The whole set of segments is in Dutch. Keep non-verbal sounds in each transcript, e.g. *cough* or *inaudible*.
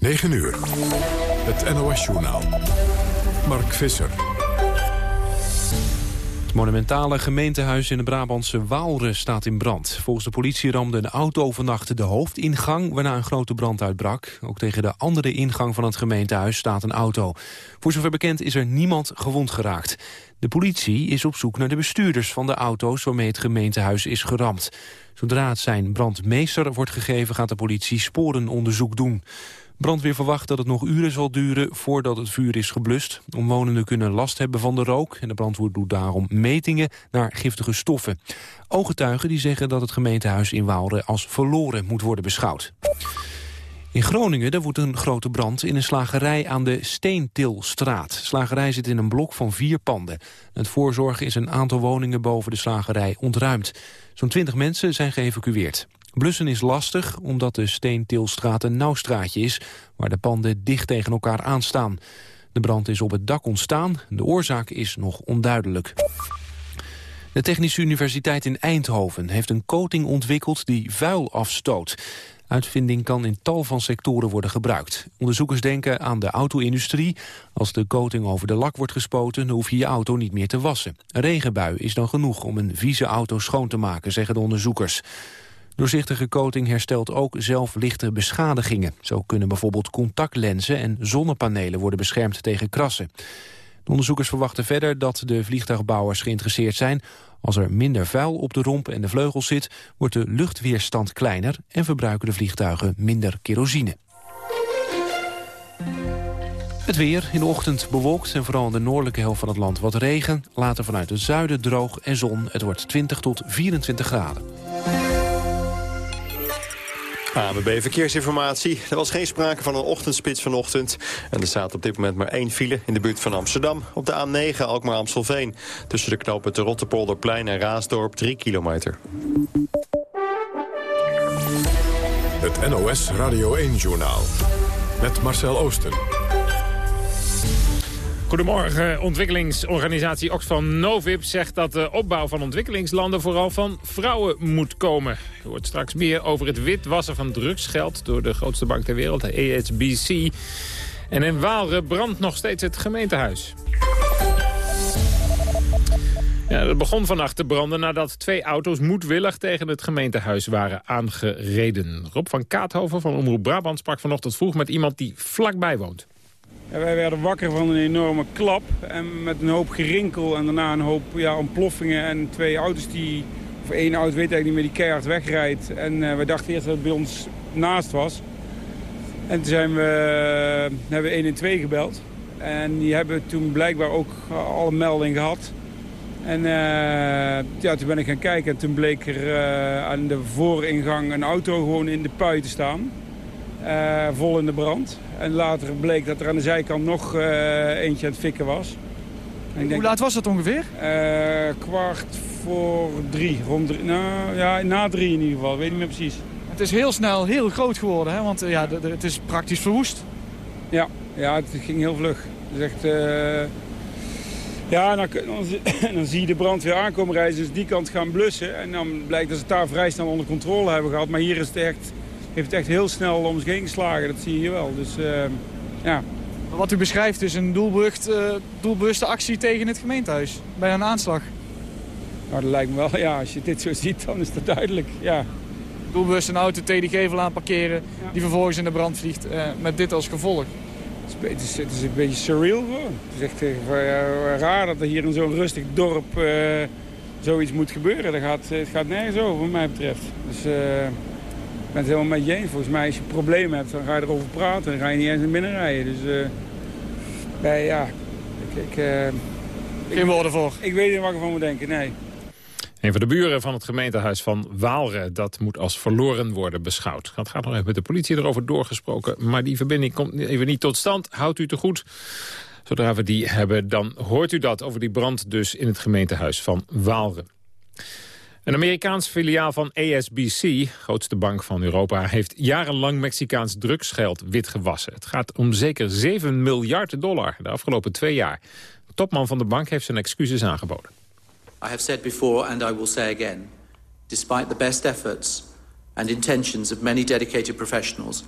9 uur. Het NOS-journaal. Mark Visser. Het monumentale gemeentehuis in de Brabantse Waalre staat in brand. Volgens de politie ramde een auto vannacht de hoofdingang... waarna een grote brand uitbrak. Ook tegen de andere ingang van het gemeentehuis staat een auto. Voor zover bekend is er niemand gewond geraakt. De politie is op zoek naar de bestuurders van de auto's... waarmee het gemeentehuis is geramd. Zodra het zijn brandmeester wordt gegeven... gaat de politie sporenonderzoek doen. Brandweer verwacht dat het nog uren zal duren voordat het vuur is geblust. Omwonenden kunnen last hebben van de rook en de brandweer doet daarom metingen naar giftige stoffen. Ooggetuigen die zeggen dat het gemeentehuis in Waalre als verloren moet worden beschouwd. In Groningen daar woedt een grote brand in een slagerij aan de Steentilstraat. De slagerij zit in een blok van vier panden. Het voorzorgen is een aantal woningen boven de slagerij ontruimd. Zo'n twintig mensen zijn geëvacueerd. Blussen is lastig omdat de Steentilstraat een nauw straatje is... waar de panden dicht tegen elkaar aanstaan. De brand is op het dak ontstaan. De oorzaak is nog onduidelijk. De Technische Universiteit in Eindhoven heeft een coating ontwikkeld die vuil afstoot. Uitvinding kan in tal van sectoren worden gebruikt. Onderzoekers denken aan de auto-industrie. Als de coating over de lak wordt gespoten, hoef je je auto niet meer te wassen. Een regenbui is dan genoeg om een vieze auto schoon te maken, zeggen de onderzoekers. Doorzichtige coating herstelt ook zelf lichte beschadigingen. Zo kunnen bijvoorbeeld contactlenzen en zonnepanelen worden beschermd tegen krassen. De onderzoekers verwachten verder dat de vliegtuigbouwers geïnteresseerd zijn. Als er minder vuil op de romp en de vleugels zit, wordt de luchtweerstand kleiner en verbruiken de vliegtuigen minder kerosine. Het weer in de ochtend bewolkt en vooral in de noordelijke helft van het land wat regen. Later vanuit het zuiden droog en zon. Het wordt 20 tot 24 graden. ABB Verkeersinformatie. Er was geen sprake van een ochtendspits vanochtend. En er staat op dit moment maar één file in de buurt van Amsterdam. Op de A9 Alkmaar-Amstelveen. Tussen de knopen de Rotterpolderplein en Raasdorp 3 kilometer. Het NOS Radio 1-journaal. Met Marcel Oosten. Goedemorgen. Ontwikkelingsorganisatie Oxfam Novib zegt dat de opbouw van ontwikkelingslanden vooral van vrouwen moet komen. Er wordt straks meer over het witwassen van drugsgeld door de grootste bank ter wereld, de ESBC. En in Waalre brandt nog steeds het gemeentehuis. Ja, het begon vannacht te branden nadat twee auto's moedwillig tegen het gemeentehuis waren aangereden. Rob van Kaathoven van Omroep Brabant sprak vanochtend vroeg met iemand die vlakbij woont. Wij werden wakker van een enorme klap en met een hoop gerinkel en daarna een hoop ja, ontploffingen en twee auto's die, of één auto weet ik niet meer, die keihard wegrijdt. En uh, we dachten eerst dat het bij ons naast was. En toen zijn we, hebben we 112 gebeld. En die hebben toen blijkbaar ook alle meldingen gehad. En ja, toen ben ik gaan kijken en toen bleek er aan de vooringang een auto gewoon in de pui te staan. Uh, vol in de brand. En later bleek dat er aan de zijkant nog eentje aan het fikken was. En Hoe laat was dat ongeveer? kwart voor drie. Rond drie. Nou ja, na drie in ieder geval. Weet niet meer precies. Het is heel snel heel groot geworden, hè? want ja, het is praktisch verwoest. Ja, ja het ging heel vlug. Het is echt... Ja, dan, *coughs* dan, zie je de brandweer aankomen reizen, dus die kant gaan blussen. En dan blijkt dat ze het daar vrij snel onder controle hebben gehad. Maar hier is het echt, heeft het echt heel snel om zich heen geslagen, dat zie je hier wel. Dus uh, ja. Wat u beschrijft is een uh, doelbewuste actie tegen het gemeentehuis. Bij een aanslag. Nou, dat lijkt me wel, *laughs* ja. Als je dit zo ziet, dan is dat duidelijk, ja. Doelbewust een auto tegen die gevel aan parkeren, ja. die vervolgens in de brand vliegt. Uh, met dit als gevolg. Het is, het is een beetje surreal gewoon. Het is echt uh, raar dat er hier in zo'n rustig dorp uh, zoiets moet gebeuren. Dat gaat, het gaat nergens over, wat mij betreft. Dus uh, ik ben het helemaal met je eens. Volgens mij als je een probleem hebt, dan ga je erover praten. Dan ga je niet eens naar binnen rijden. Dus bij, ja, ik... ik Geen woorden voor? Ik weet niet wat ik ervan moet denken, nee. Een van de buren van het gemeentehuis van Waalre, dat moet als verloren worden beschouwd. Het gaat nog even met de politie erover doorgesproken, maar die verbinding komt even niet tot stand. Houdt u te goed. Zodra we die hebben, dan hoort u dat over die brand dus in het gemeentehuis van Waalre. Een Amerikaans filiaal van ASBC, grootste bank van Europa... heeft jarenlang Mexicaans drugsgeld witgewassen. Het gaat om zeker 7 miljard dollar de afgelopen twee jaar. De topman van de bank heeft zijn excuses aangeboden. I have said before and I will say again, despite the best efforts and intentions of many dedicated professionals,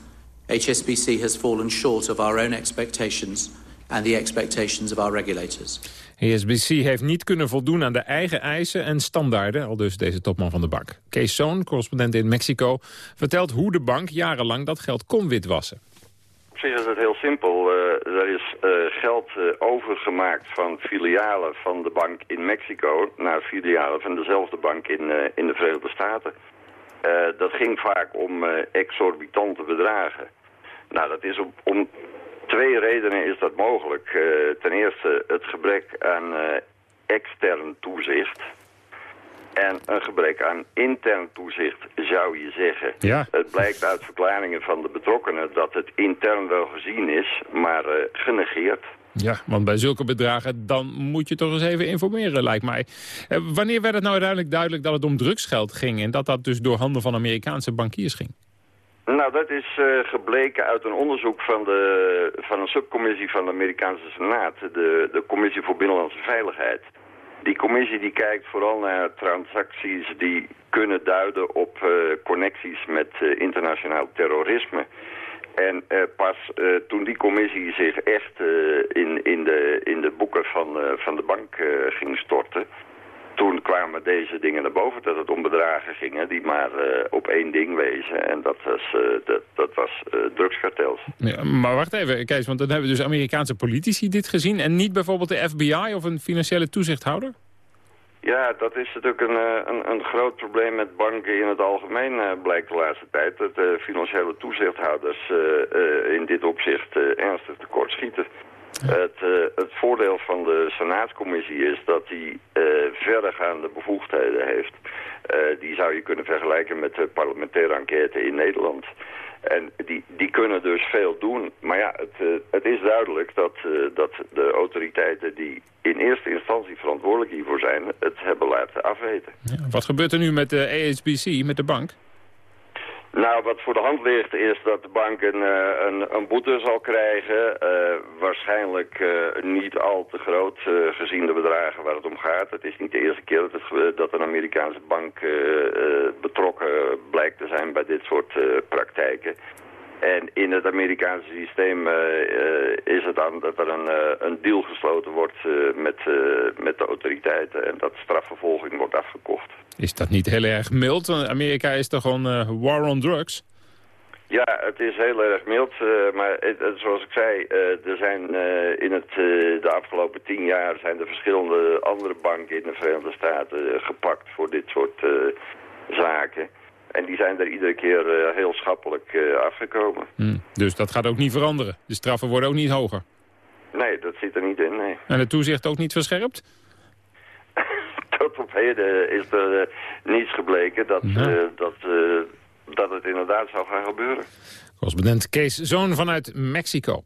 HSBC has fallen short of our own expectations and the expectations of our regulators. HSBC heeft niet kunnen voldoen aan de eigen eisen en standaarden, al dus deze topman van de bank. Kees Zoon, correspondent in Mexico, vertelt hoe de bank jarenlang dat geld kon witwassen. Op zich is het heel simpel. Uh, er is uh, geld uh, overgemaakt van filialen van de bank in Mexico naar filialen van dezelfde bank in, in de Verenigde Staten. dat ging vaak om exorbitante bedragen. Nou, dat is om twee redenen is dat mogelijk. Uh, ten eerste het gebrek aan uh, extern toezicht. En een gebrek aan intern toezicht, zou je zeggen. Ja. Het blijkt uit verklaringen van de betrokkenen dat het intern wel gezien is, maar uh, genegeerd. Ja, want bij zulke bedragen, dan moet je toch eens even informeren, lijkt mij. wanneer werd het nou uiteindelijk duidelijk dat het om drugsgeld ging... en dat dat dus door handen van Amerikaanse bankiers ging? Nou, dat is uh, gebleken uit een onderzoek van, de, van een subcommissie van de Amerikaanse Senaat, de, de Commissie voor Binnenlandse Veiligheid. Die commissie die kijkt vooral naar transacties die kunnen duiden op uh, connecties met uh, internationaal terrorisme. En pas toen die commissie zich echt in, in, de, in de boeken van, van de bank ging storten toen kwamen deze dingen naar boven dat het om bedragen ging die maar uh, op één ding wezen. En dat was, uh, dat, dat was uh, drugskartels. Ja, maar wacht even, Kees, want dan hebben dus Amerikaanse politici dit gezien... en niet bijvoorbeeld de FBI of een financiële toezichthouder? Ja, dat is natuurlijk een, een, een groot probleem met banken in het algemeen, blijkt de laatste tijd. Dat financiële toezichthouders in dit opzicht ernstig tekortschieten. Het, uh, het voordeel van de Senaatscommissie is dat die uh, verdergaande bevoegdheden heeft. Uh, die zou je kunnen vergelijken met de parlementaire enquête in Nederland. En die, die kunnen dus veel doen. Maar ja, het, het is duidelijk dat, dat de autoriteiten die in eerste instantie verantwoordelijk hiervoor zijn... het hebben laten afweten. Wat gebeurt er nu met de ASBC, met de bank? Nou, wat voor de hand ligt is dat de bank een, een, een boete zal krijgen. Uh, waarschijnlijk uh, niet al te groot gezien de bedragen waar het om gaat. Het is niet de eerste keer dat, dat een Amerikaanse bank betrokken blijkt te zijn bij dit soort praktijken. En in het Amerikaanse systeem uh, uh, is het dan dat er een, uh, een deal gesloten wordt met, met de autoriteiten en dat strafvervolging wordt afgekocht. Is dat niet heel erg mild? Amerika is toch gewoon war on drugs? Ja, het is heel erg mild, maar het, zoals ik zei, er zijn in het, de afgelopen tien jaar zijn er verschillende andere banken in de Verenigde Staten gepakt voor dit soort zaken. En die zijn er iedere keer uh, heel schappelijk uh, afgekomen. Hmm. Dus dat gaat ook niet veranderen? De straffen worden ook niet hoger? Nee, dat zit er niet in, nee. En het toezicht ook niet verscherpt? *laughs* Tot op heden is er uh, niets gebleken dat, dat, dat het inderdaad zou gaan gebeuren. Correspondent Kees Zoon vanuit Mexico.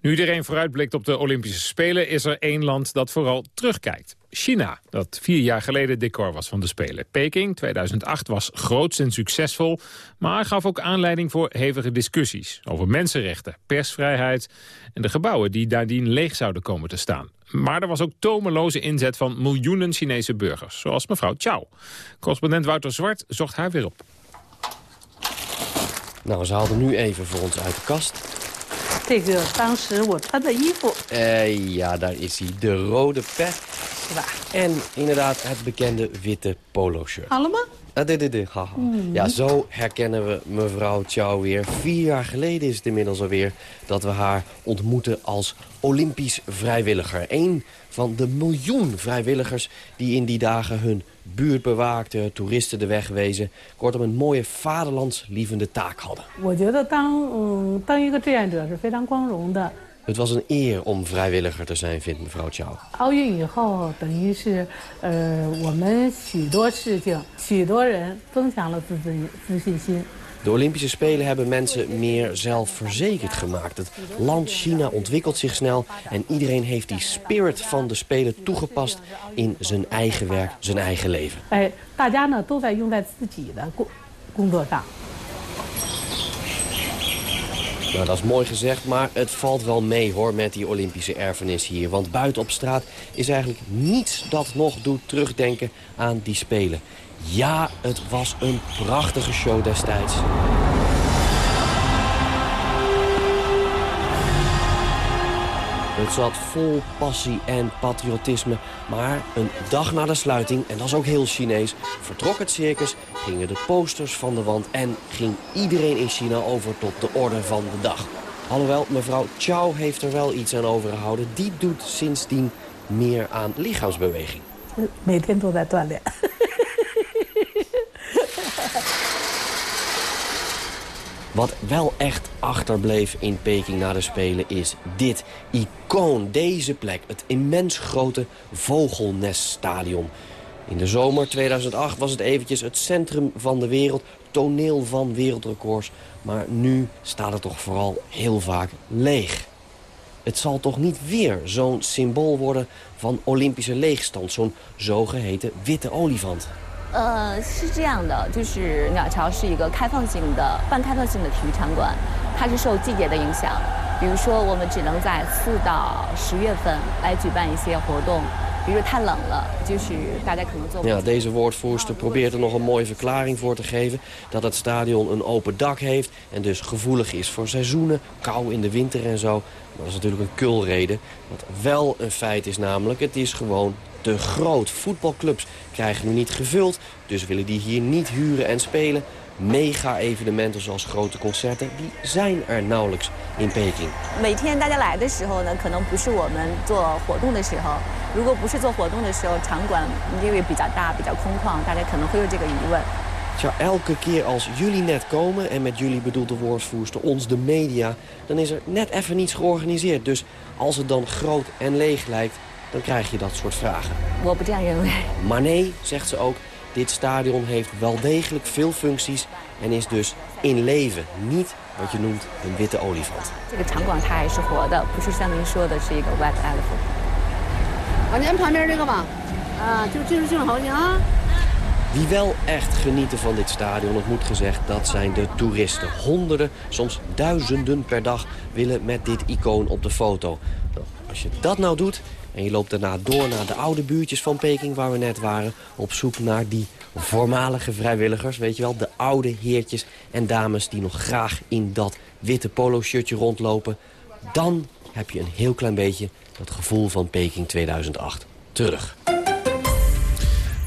Nu iedereen vooruitblikt op de Olympische Spelen... is er één land dat vooral terugkijkt. China, dat vier jaar geleden decor was van de Spelen. Peking 2008 was groots en succesvol, maar gaf ook aanleiding voor hevige discussies over mensenrechten, persvrijheid en de gebouwen die daardien leeg zouden komen te staan. Maar er was ook tomeloze inzet van miljoenen Chinese burgers, zoals mevrouw Chao. Correspondent Wouter Zwart zocht haar weer op. Nou, ze haalde nu even voor ons uit de kast. Eh, ja, daar is hij, de rode pet. En inderdaad het bekende witte polo-shirt. Allemaal? Ah, Ja, zo herkennen we mevrouw Chow weer. Vier jaar geleden is het inmiddels alweer dat we haar ontmoeten als Olympisch vrijwilliger. Eén van de miljoen vrijwilligers die in die dagen hun buurt bewaakten, toeristen de weg wezen. Kortom, een mooie vaderlandslievende taak hadden. Ik denk dat 当嗯当一个志愿者是非常光荣的。 Het was een eer om vrijwilliger te zijn, vindt mevrouw Chow. 奥运以后，等于是呃我们许多事情，许多人增强了自自自信心。 De Olympische Spelen hebben mensen meer zelfverzekerd gemaakt. Het land China ontwikkelt zich snel en iedereen heeft die spirit van de Spelen toegepast in zijn eigen werk, zijn eigen leven. 哎，大家呢都在用在自己的工工作上。 nou, dat is mooi gezegd, maar het valt wel mee hoor met die Olympische erfenis hier. Want buiten op straat is eigenlijk niets dat nog doet terugdenken aan die Spelen. Ja, het was een prachtige show destijds. zat vol passie en patriotisme. Maar een dag na de sluiting, en dat is ook heel Chinees... vertrok het circus, gingen de posters van de wand... en ging iedereen in China over tot de orde van de dag. Alhoewel, mevrouw Chow heeft er wel iets aan overgehouden. Die doet sindsdien meer aan lichaamsbeweging. 每天都在锻炼。 Wat wel echt achterbleef in Peking na de Spelen is dit icoon. Deze plek, het immens grote Vogelneststadion. In de zomer 2008 was het eventjes het centrum van de wereld. Toneel van wereldrecords. Maar nu staat het toch vooral heel vaak leeg. Het zal toch niet weer zo'n symbool worden van Olympische leegstand. Zo'n zogeheten witte olifant. 呃，是这样的，就是鸟巢是一个开放性的、半开放性的体育场馆，它是受季节的影响。比如说，我们只能在四到十月份来举办一些活动。比如太冷了，就是大家可能做。 Ja, deze woordvoerster probeert er nog een mooie verklaring voor te geven... dat het stadion een open dak heeft en dus gevoelig is voor seizoenen... kou in de winter en zo. Maar dat is natuurlijk een kulreden. Wat wel een feit is namelijk, het is gewoon te groot. Voetbalclubs krijgen nu niet gevuld, dus willen die hier niet huren en spelen. Mega-evenementen zoals grote concerten, die zijn er nauwelijks in Peking. 每天大家来的时候呢，可能不是我们做活动的时候。如果不是做活动的时候，场馆因为比较大、比较空旷，大家可能会有这个疑问。 Tja, elke keer als jullie net komen, en met jullie bedoelt de woordvoerster ons, de media... dan is er net even niets georganiseerd. Dus als het dan groot en leeg lijkt, dan krijg je dat soort vragen. Maar nee, zegt ze ook, dit stadion heeft wel degelijk veel functies... en is dus in leven niet wat je noemt een witte olifant. Wie wel echt genieten van dit stadion, het moet gezegd, dat zijn de toeristen. Honderden, soms duizenden per dag willen met dit icoon op de foto. Als je dat nou doet, en je loopt daarna door naar de oude buurtjes van Peking waar we net waren... op zoek naar die voormalige vrijwilligers, weet je wel, de oude heertjes en dames... die nog graag in dat witte polo-shirtje rondlopen... dan heb je een heel klein beetje dat gevoel van Peking 2008 terug.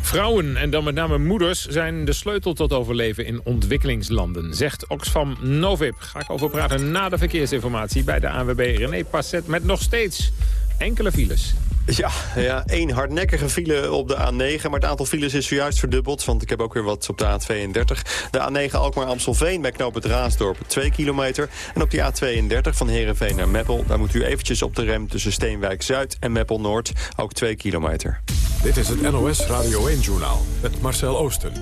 Vrouwen, en dan met name moeders, zijn de sleutel tot overleven in ontwikkelingslanden, zegt Oxfam Novib. Ga ik over praten na de verkeersinformatie bij de ANWB René Passet met nog steeds enkele files. Ja, ja, één hardnekkige file op de A9. Maar het aantal files is zojuist verdubbeld. Want ik heb ook weer wat op de A32. De A9 Alkmaar-Amstelveen bij knoop het Raasdorp 2 kilometer. En op die A32 van Heerenveen naar Meppel... daar moet u eventjes op de rem tussen Steenwijk-Zuid en Meppel-Noord. Ook 2 kilometer. Dit is het NOS Radio 1-journaal met Marcel Oosten.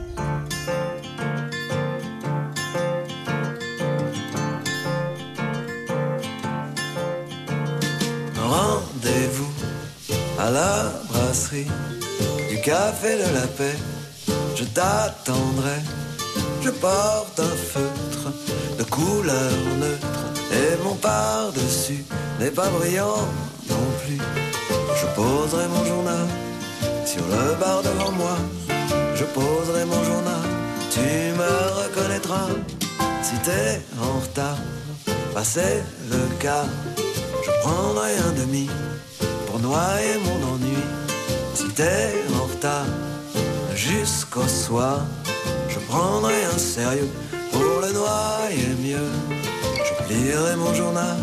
À la brasserie du café de la paix. Je t'attendrai. Je porte un feutre de couleur neutre et mon par-dessus n'est pas brillant non plus. Je poserai mon journal sur le bar devant moi. Je poserai mon journal. Tu me reconnaîtras si t'es en retard. Passer le quart. Je prendrai un demi pour noyer mon ennui. Si t'es en retard jusqu'au soir, je prendrai un sérieux pour le noyer mieux. Je plierai mon journal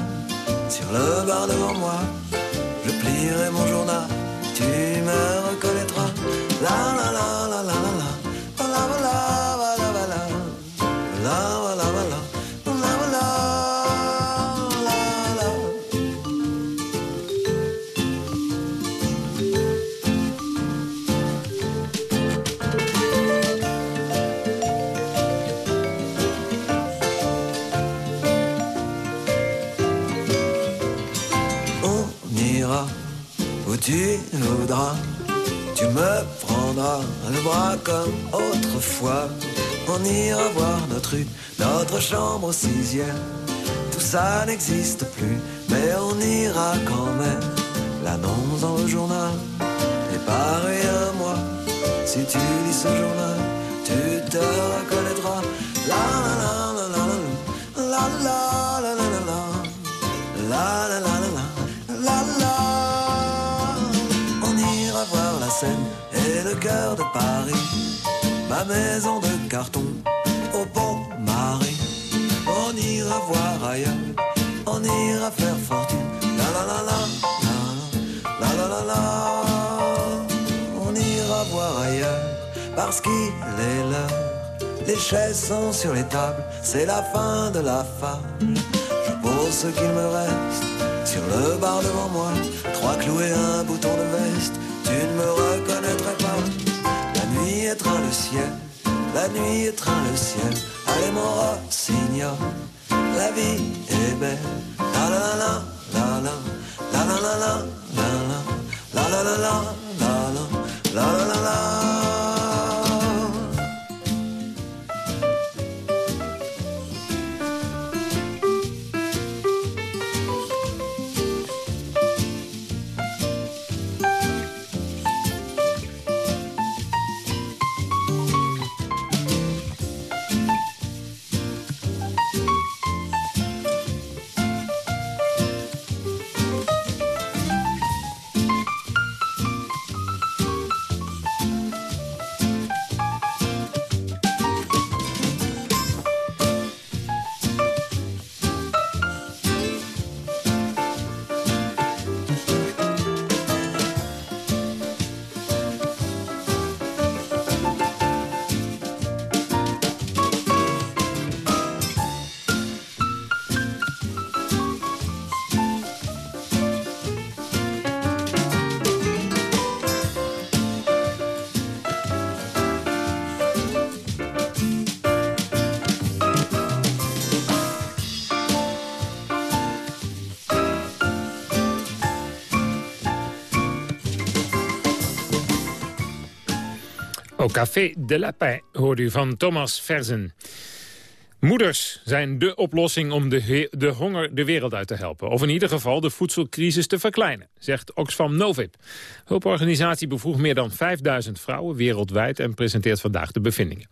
sur le bar devant moi. Je plierai mon journal, tu me reconnaîtras. La la la la. La la la la la. tu voudras, tu me prendras le bras comme autrefois. On ira voir notre rue, notre chambre au sixième. Tout ça n'existe plus, mais on ira quand même. L'annonce dans le journal est pareil à moi. Si tu lis ce journal, tu te reconnaîtras. La la la la la la la la. Et le cœur de Paris. Ma maison de carton au pont Marie. On ira voir ailleurs, on ira faire fortune. La la la la, la la la la la. On ira voir ailleurs parce qu'il est l'heure. Les chaises sont sur les tables, c'est la fin de la fable. Je pose ce qu'il me reste sur le bar devant moi. Trois clous et un bouton de veste, tu ne me reconnaîtrais pas. La nuit étreint le ciel, la nuit étreint le ciel. Allez mon rossignol, la vie est belle. La la la la la la la la la la la la la la la la la la la la Au Café de Lapin hoorde u van Thomas Verzen. Moeders zijn de oplossing om de, de honger de wereld uit te helpen. Of in ieder geval de voedselcrisis te verkleinen, zegt Oxfam Novib. Hulporganisatie bevoegt meer dan 5000 vrouwen wereldwijd... en presenteert vandaag de bevindingen.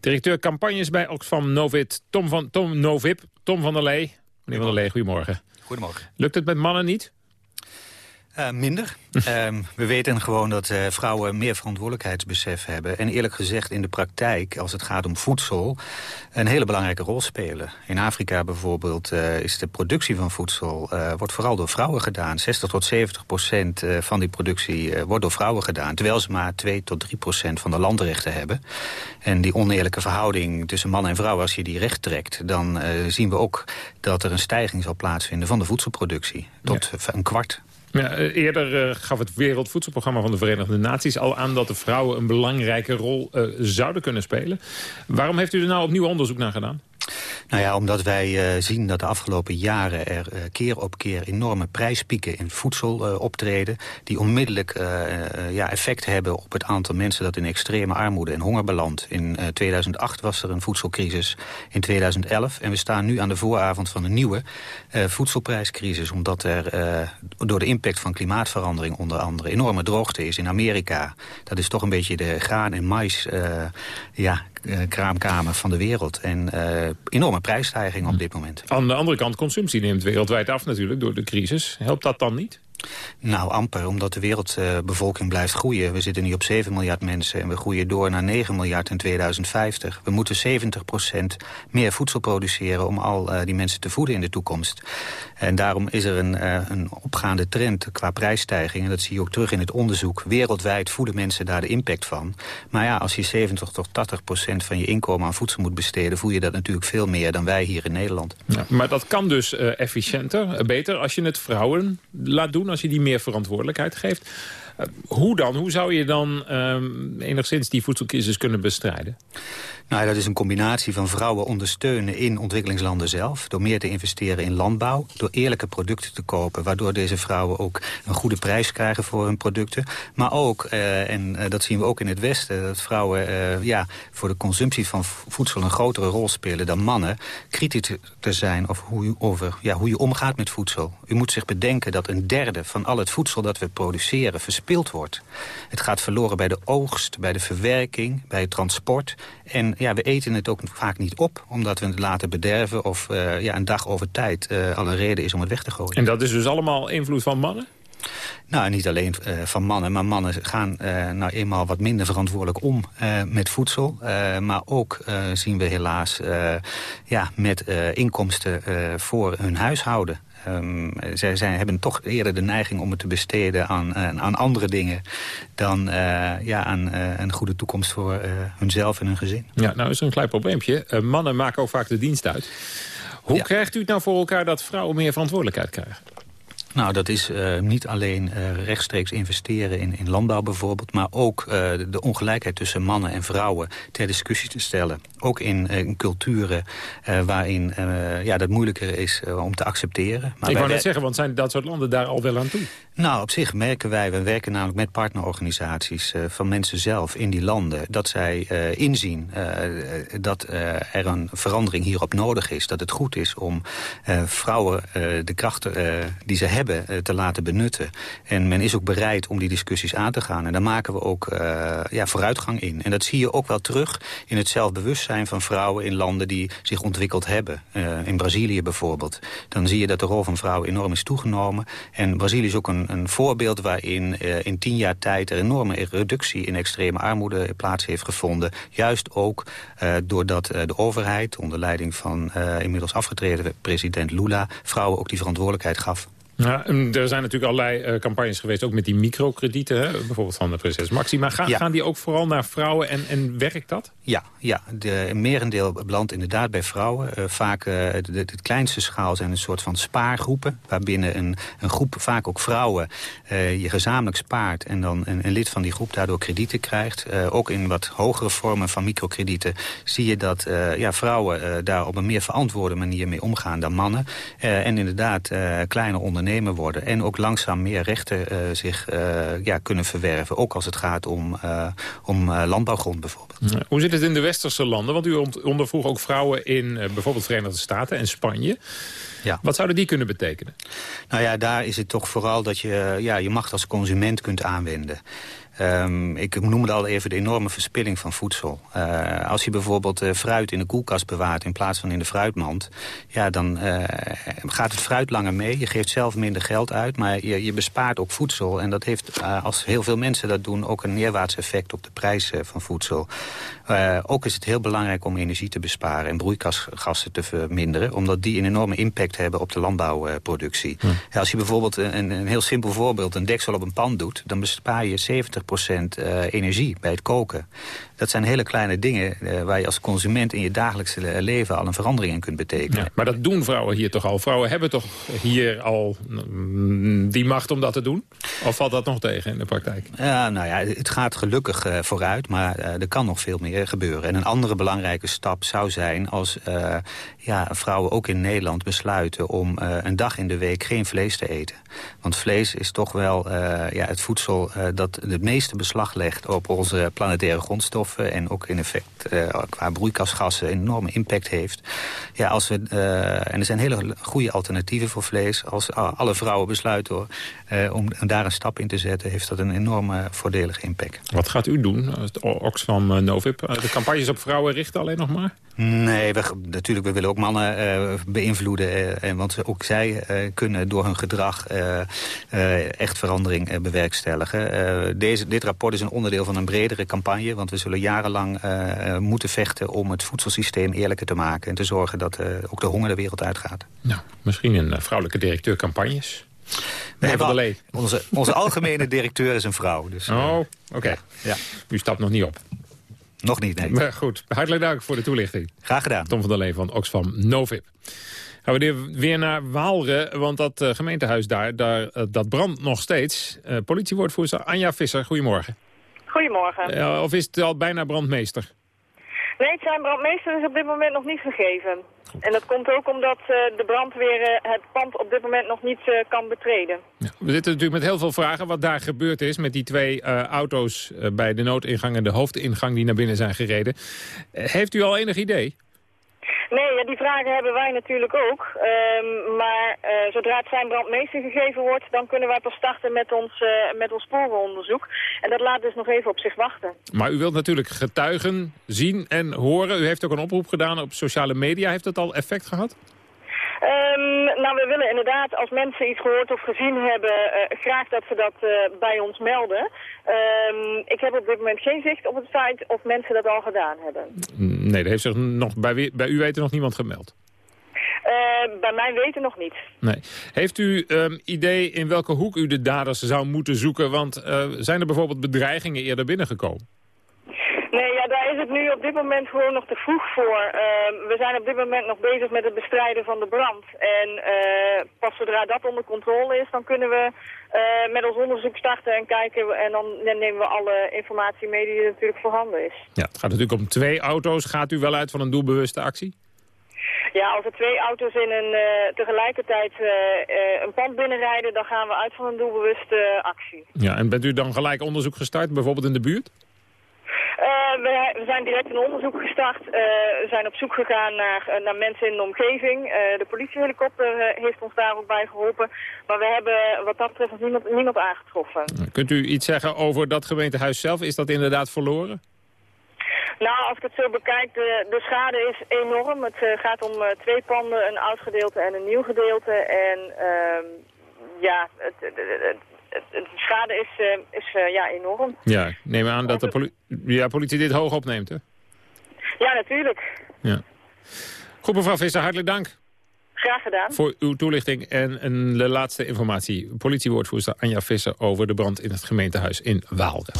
Directeur campagnes bij Oxfam Novib, Tom van, Tom Novib, Tom van der Lee. Meneer van der Lee, goedemorgen. Goedemorgen. Lukt het met mannen niet? Uh, minder. um, *laughs* we weten gewoon dat uh, vrouwen meer verantwoordelijkheidsbesef hebben. En eerlijk gezegd in de praktijk, als het gaat om voedsel... een hele belangrijke rol spelen. In Afrika bijvoorbeeld uh, is de productie van voedsel... wordt vooral door vrouwen gedaan. 60 tot 70 procent van die productie wordt door vrouwen gedaan. Terwijl ze maar 2 tot 3 procent van de landrechten hebben. En die oneerlijke verhouding tussen man en vrouw... als je die recht trekt, dan zien we ook dat er een stijging zal plaatsvinden... van de voedselproductie tot ja. een kwart. Ja, eerder uh, gaf het Wereldvoedselprogramma van de Verenigde Naties al aan dat de vrouwen een belangrijke rol uh, zouden kunnen spelen. Waarom heeft u er nou opnieuw onderzoek naar gedaan? Nou ja, omdat wij uh, zien dat de afgelopen jaren er uh, keer op keer enorme prijspieken in voedsel uh, optreden. Die onmiddellijk ja, effect hebben op het aantal mensen dat in extreme armoede en honger belandt. In 2008 was er een voedselcrisis, in 2011. En we staan nu aan de vooravond van een nieuwe voedselprijscrisis. Omdat er door de impact van klimaatverandering onder andere enorme droogte is in Amerika. Dat is toch een beetje de graan- en mais ja, kraamkamer van de wereld. En uh, enorme prijsstijging op dit moment. Aan de andere kant, consumptie neemt wereldwijd af natuurlijk door de crisis. Helpt dat dan niet? Nou, amper, omdat de wereldbevolking blijft groeien. We zitten nu op 7 miljard mensen en we groeien door naar 9 miljard in 2050. We moeten 70 procent meer voedsel produceren om al uh, die mensen te voeden in de toekomst. En daarom is er een, uh, een opgaande trend qua prijsstijging. En dat zie je ook terug in het onderzoek. Wereldwijd voeden mensen daar de impact van. Maar ja, als je 70 tot 80 procent van je inkomen aan voedsel moet besteden... voel je dat natuurlijk veel meer dan wij hier in Nederland. Maar dat kan dus uh, efficiënter, beter, als je het vrouwen laat doen als je die meer verantwoordelijkheid geeft. Uh, hoe dan? Hoe zou je dan um, enigszins die voedselcrisis kunnen bestrijden? Nou, dat is een combinatie van vrouwen ondersteunen in ontwikkelingslanden zelf. Door meer te investeren in landbouw. Door eerlijke producten te kopen. Waardoor deze vrouwen ook een goede prijs krijgen voor hun producten. Maar ook, uh, en uh, dat zien we ook in het Westen... dat vrouwen ja, voor de consumptie van voedsel een grotere rol spelen dan mannen. Kritisch te zijn over hoe, over, ja, hoe je omgaat met voedsel. U moet zich bedenken dat een derde van al het voedsel dat we produceren verspild wordt. Het gaat verloren bij de oogst, bij de verwerking, bij het transport... En ja, we eten het ook vaak niet op, omdat we het laten bederven... of uh, ja, een dag over tijd uh, al een reden is om het weg te gooien. En dat is dus allemaal invloed van mannen? Nou, niet alleen uh, van mannen, maar mannen gaan uh, nou eenmaal wat minder verantwoordelijk om uh, met voedsel. maar ook zien we helaas ja, met inkomsten voor hun huishouden. Um, zij, hebben toch eerder de neiging om het te besteden aan, aan andere dingen... dan ja, aan een goede toekomst voor hunzelf en hun gezin. Ja, nou is er een klein probleempje. mannen maken ook vaak de dienst uit. Hoe krijgt u het nou voor elkaar dat vrouwen meer verantwoordelijkheid krijgen? Nou, dat is uh, niet alleen uh, rechtstreeks investeren in, in landbouw bijvoorbeeld... maar ook uh, de ongelijkheid tussen mannen en vrouwen ter discussie te stellen. Ook in, in culturen waarin ja, dat moeilijker is om te accepteren. Maar Ik wou net zeggen, want zijn dat soort landen daar al wel aan toe? Nou, op zich merken wij, we werken namelijk met partnerorganisaties van mensen zelf in die landen... dat zij inzien dat er een verandering hierop nodig is. Dat het goed is om vrouwen de krachten die ze hebben eh, te laten benutten. En men is ook bereid om die discussies aan te gaan. En daar maken we ook uh, ja, vooruitgang in. En dat zie je ook wel terug in het zelfbewustzijn van vrouwen... in landen die zich ontwikkeld hebben. Uh, in Brazilië bijvoorbeeld. Dan zie je dat de rol van vrouwen enorm is toegenomen. En Brazilië is ook een, een voorbeeld waarin in tien jaar tijd... er enorme reductie in extreme armoede plaats heeft gevonden. Juist ook doordat de overheid onder leiding van inmiddels afgetreden president Lula... vrouwen ook die verantwoordelijkheid gaf. Ja, er zijn natuurlijk allerlei uh, campagnes geweest, ook met die microkredieten. Hè? Bijvoorbeeld van de prinses Maxima. Gaan, gaan die ook vooral naar vrouwen en, en werkt dat? Ja, ja de merendeel belandt inderdaad bij vrouwen. Uh, vaak uh, de, de, kleinste schaal zijn een soort van spaargroepen. Waarbinnen een, een groep, vaak ook vrouwen, je gezamenlijk spaart. En dan een, een, lid van die groep daardoor kredieten krijgt. ook in wat hogere vormen van microkredieten zie je dat ja, vrouwen daar op een meer verantwoorde manier mee omgaan dan mannen. en inderdaad kleine ondernemers worden. En ook langzaam meer rechten uh, zich uh, ja, kunnen verwerven. Ook als het gaat om, uh, om landbouwgrond bijvoorbeeld. Hoe zit het in de westerse landen? Want u ondervroeg ook vrouwen in bijvoorbeeld Verenigde Staten en Spanje. Ja. Wat zouden die kunnen betekenen? Nou ja, daar is het toch vooral dat je ja, je macht als consument kunt aanwenden. Um, ik noemde al even de enorme verspilling van voedsel. Uh, als je bijvoorbeeld uh, fruit in de koelkast bewaart in plaats van in de fruitmand... ja, dan uh, gaat het fruit langer mee. Je geeft zelf minder geld uit, maar je, je bespaart ook voedsel. En dat heeft, als heel veel mensen dat doen, ook een neerwaarts effect op de prijs van voedsel. ook is het heel belangrijk om energie te besparen en broeikasgassen te verminderen... omdat die een enorme impact hebben op de landbouwproductie. Ja, als je bijvoorbeeld een, een heel simpel voorbeeld, een deksel op een pan doet... dan bespaar je 70 uh, energie bij het koken. Dat zijn hele kleine dingen uh, waar je als consument in je dagelijkse leven al een verandering in kunt betekenen. Ja, maar dat doen vrouwen hier toch al? Vrouwen hebben toch hier al mm, die macht om dat te doen? Of valt dat nog tegen in de praktijk? Ja, nou ja, het gaat gelukkig uh, vooruit, maar er kan nog veel meer gebeuren. En een andere belangrijke stap zou zijn als ja, vrouwen ook in Nederland besluiten om een dag in de week geen vlees te eten. Want vlees is toch wel ja, het voedsel dat het meeste beslag legt op onze planetaire grondstoffen... en ook in effect uh, qua broeikasgassen een enorme impact heeft. Ja, als we, uh, en er zijn hele goede alternatieven voor vlees. Als alle vrouwen besluiten uh, om daar een stap in te zetten... heeft dat een enorme voordelige impact. Wat gaat u doen, Oxfam Novib? De campagnes op vrouwen richten alleen nog maar? Nee, we, natuurlijk, we willen ook mannen uh, beïnvloeden. Uh, want ook zij uh, kunnen door hun gedrag echt verandering bewerkstelligen. deze, dit rapport is een onderdeel van een bredere campagne. Want we zullen jarenlang moeten vechten om het voedselsysteem eerlijker te maken. En te zorgen dat ook de honger de wereld uitgaat. Nou, misschien een vrouwelijke directeur campagnes. We hebben onze, onze *laughs* algemene directeur is een vrouw. Dus, oh, oké. Ja. U stapt nog niet op. Nog niet, nee. Maar goed, hartelijk dank voor de toelichting. Graag gedaan. Tom van der Leen van Oxfam Novib. Gaan we weer naar Waalre, want dat uh, gemeentehuis daar, daar uh, dat brandt nog steeds. Uh, politiewoordvoerster Anja Visser, goedemorgen. Goedemorgen. of is het al bijna brandmeester? Nee, het zijn brandmeester is op dit moment nog niet gegeven. En dat komt ook omdat uh, de brandweer uh, het pand op dit moment nog niet uh, kan betreden. Ja, we zitten natuurlijk met heel veel vragen wat daar gebeurd is... met die twee auto's bij de noodingang en de hoofdingang die naar binnen zijn gereden. heeft u al enig idee? Nee, die vragen hebben wij natuurlijk ook. Um, maar uh, zodra het zijn brandmeester gegeven wordt, dan kunnen wij pas starten met ons, uh, met ons sporenonderzoek. En dat laat dus nog even op zich wachten. Maar u wilt natuurlijk getuigen zien en horen. U heeft ook een oproep gedaan op sociale media. Heeft dat al effect gehad? Um, nou, we willen in inderdaad, als mensen iets gehoord of gezien hebben, eh, graag dat ze dat eh, bij ons melden. Ehm, ik heb op dit moment geen zicht op het feit of mensen dat al gedaan hebben. Nee, er heeft zich nog bij, bij u weten nog niemand gemeld. Eh, bij mij weten nog niet. Nee. Heeft u ehm, idee in welke hoek u de daders zou moeten zoeken? Want zijn er bijvoorbeeld bedreigingen eerder binnengekomen? Is het nu op dit moment gewoon nog te vroeg voor. Ehm, we zijn op dit moment nog bezig met het bestrijden van de brand. En eh, pas zodra dat onder controle is, dan kunnen we eh, met ons onderzoek starten en kijken. En dan nemen we alle informatie mee die er natuurlijk voorhanden is. Ja, het gaat natuurlijk om twee auto's. Gaat u wel uit van een doelbewuste actie? Ja, als er twee auto's in een, eh, tegelijkertijd een pand binnenrijden, dan gaan we uit van een doelbewuste actie. Ja, en bent u dan gelijk onderzoek gestart, bijvoorbeeld in de buurt? Eh, we, we zijn direct een onderzoek gestart. Eh, we zijn op zoek gegaan naar, eh, naar mensen in de omgeving. De politiehelikopter eh, heeft ons daar ook bij geholpen. Maar we hebben wat dat betreft niemand, niemand aangetroffen. Kunt u iets zeggen over dat gemeentehuis zelf? Is dat inderdaad verloren? Nou, als ik het zo bekijk, de, de schade is enorm. Het gaat om twee panden, een oud gedeelte en een nieuw gedeelte. En ehm, ja, het- de schade is, eh, is eh, ja, enorm. Ja, ik neem aan dat de poli ja, politie dit hoog opneemt, hè? Ja, natuurlijk. Ja. Goed, mevrouw Visser, hartelijk dank Graag gedaan. voor uw toelichting. En een, de laatste informatie. Politiewoordvoerster Anja Visser over de brand in het gemeentehuis in Waalre.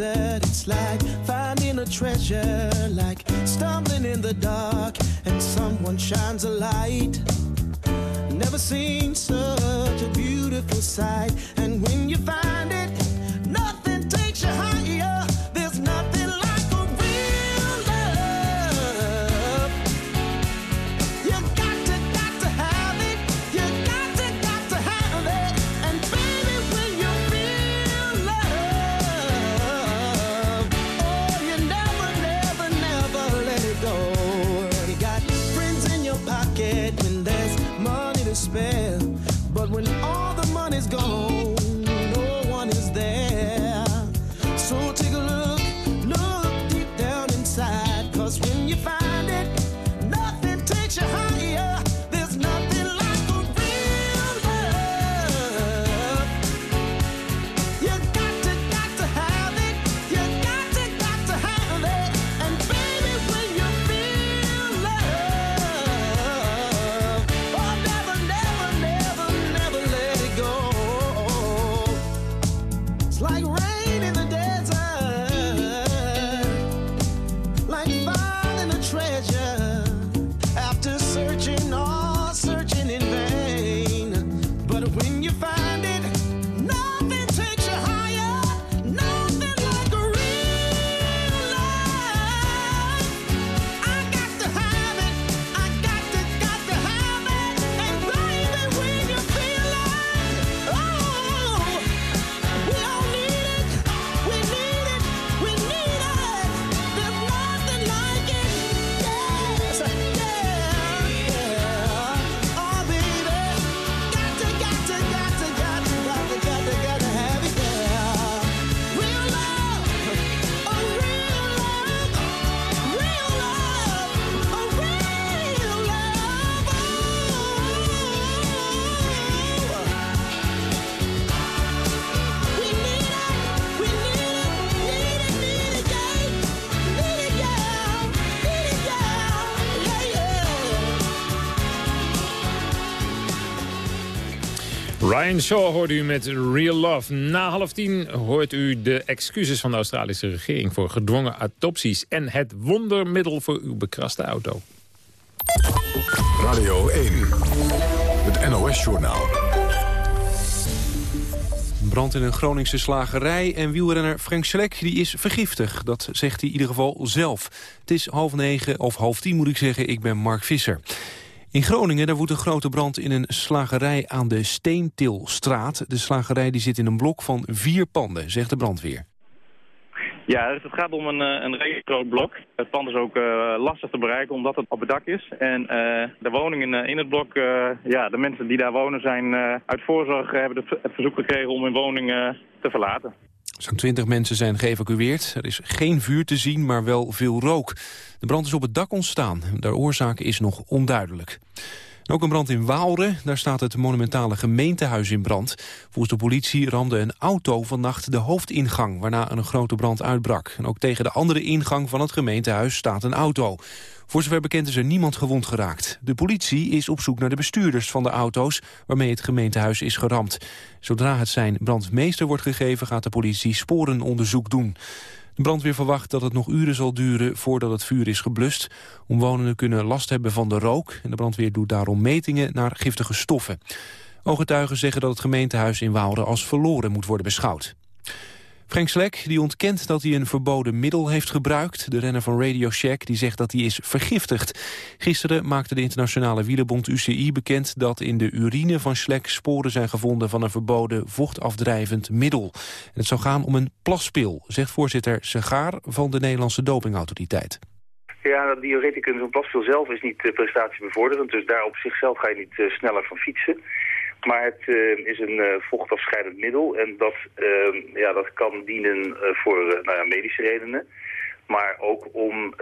Desert. It's like finding a treasure. Like stumbling in the dark and someone shines a light. Never seen such a beautiful sight. And when you find it, like rain Ryan Shaw hoorde u met Real Love. Na half tien hoort u de excuses van de Australische regering... voor gedwongen adopties en het wondermiddel voor uw bekraste auto. Radio 1, het NOS-journaal. Brand in een Groningse slagerij en wielrenner Frank Selek die is vergiftig. Dat zegt hij in ieder geval zelf. Het is half negen, of half tien moet ik zeggen, ik ben Mark Visser. In Groningen daar woedt een grote brand in een slagerij aan de Steentilstraat. De slagerij die zit in een blok van vier panden, zegt de brandweer. Ja, dus het gaat om een, eh, een redelijk groot blok. Het pand is ook uh, lastig te bereiken omdat het op het dak is. En uh, de woningen in het blok, ja, de mensen die daar wonen zijn uit voorzorg hebben het verzoek gekregen om hun woning te verlaten. Zo'n 20 mensen zijn geëvacueerd. Er is geen vuur te zien, maar wel veel rook. De brand is op het dak ontstaan. De oorzaak is nog onduidelijk. Ook een brand in Waalre, daar staat het monumentale gemeentehuis in brand. Volgens de politie ramde een auto vannacht de hoofdingang... waarna een grote brand uitbrak. En ook tegen de andere ingang van het gemeentehuis staat een auto. Voor zover bekend is er niemand gewond geraakt. De politie is op zoek naar de bestuurders van de auto's... waarmee het gemeentehuis is geramd. Zodra het zijn brandmeester wordt gegeven... gaat de politie sporenonderzoek doen. De brandweer verwacht dat het nog uren zal duren voordat het vuur is geblust. Omwonenden kunnen last hebben van de rook. En de brandweer doet daarom metingen naar giftige stoffen. Ooggetuigen zeggen dat het gemeentehuis in Waalre als verloren moet worden beschouwd. Frank Slek die ontkent dat hij een verboden middel heeft gebruikt. De renner van Radio Shack die zegt dat hij is vergiftigd. Gisteren maakte de internationale wielerbond UCI bekend... dat in de urine van Slek sporen zijn gevonden van een verboden vochtafdrijvend middel. En het zou gaan om een plaspil, zegt voorzitter Segaar van de Nederlandse dopingautoriteit. Ja, dat diureticum, zo'n plaspil zelf is niet uh, prestatiebevorderend. Dus daar op zichzelf ga je niet uh, sneller van fietsen. Maar het uh, is een uh, vochtafscheidend middel en dat, uh, ja, dat kan dienen voor nou ja, medische redenen. Maar ook om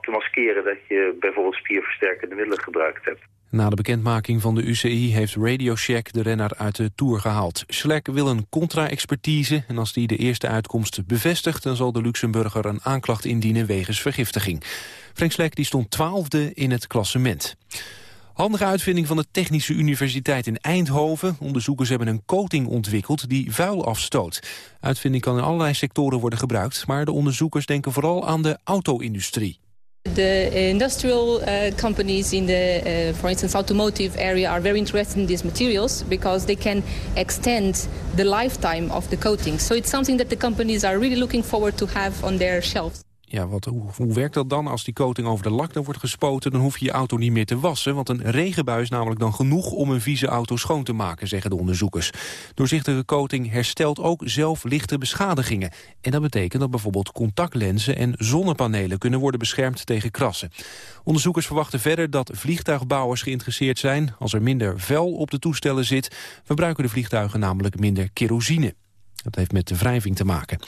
te maskeren dat je bijvoorbeeld spierversterkende middelen gebruikt hebt. Na de bekendmaking van de UCI heeft Radio Shack de renner uit de Tour gehaald. Schleck wil een contra-expertise en als die de eerste uitkomst bevestigt... dan zal de Luxemburger een aanklacht indienen wegens vergiftiging. Frank Schleck die stond twaalfde in het klassement. Handige uitvinding van de Technische Universiteit in Eindhoven. Onderzoekers hebben een coating ontwikkeld die vuil afstoot. Uitvinding kan in allerlei sectoren worden gebruikt... maar de onderzoekers denken vooral aan de auto-industrie. The industrial uh, companies in the, uh, for instance, automotive area are very interested in these materials because they can extend the lifetime of the coating. So it's something that the companies are really looking forward to have on their shelves ja, wat, hoe, werkt dat dan? Als die coating over de lak dan wordt gespoten... dan hoef je je auto niet meer te wassen... want een regenbui is namelijk dan genoeg om een vieze auto schoon te maken... zeggen de onderzoekers. Doorzichtige coating herstelt ook zelf lichte beschadigingen. En dat betekent dat bijvoorbeeld contactlenzen en zonnepanelen... kunnen worden beschermd tegen krassen. Onderzoekers verwachten verder dat vliegtuigbouwers geïnteresseerd zijn. Als er minder vuil op de toestellen zit... verbruiken de vliegtuigen namelijk minder kerosine. Dat heeft met de wrijving te maken.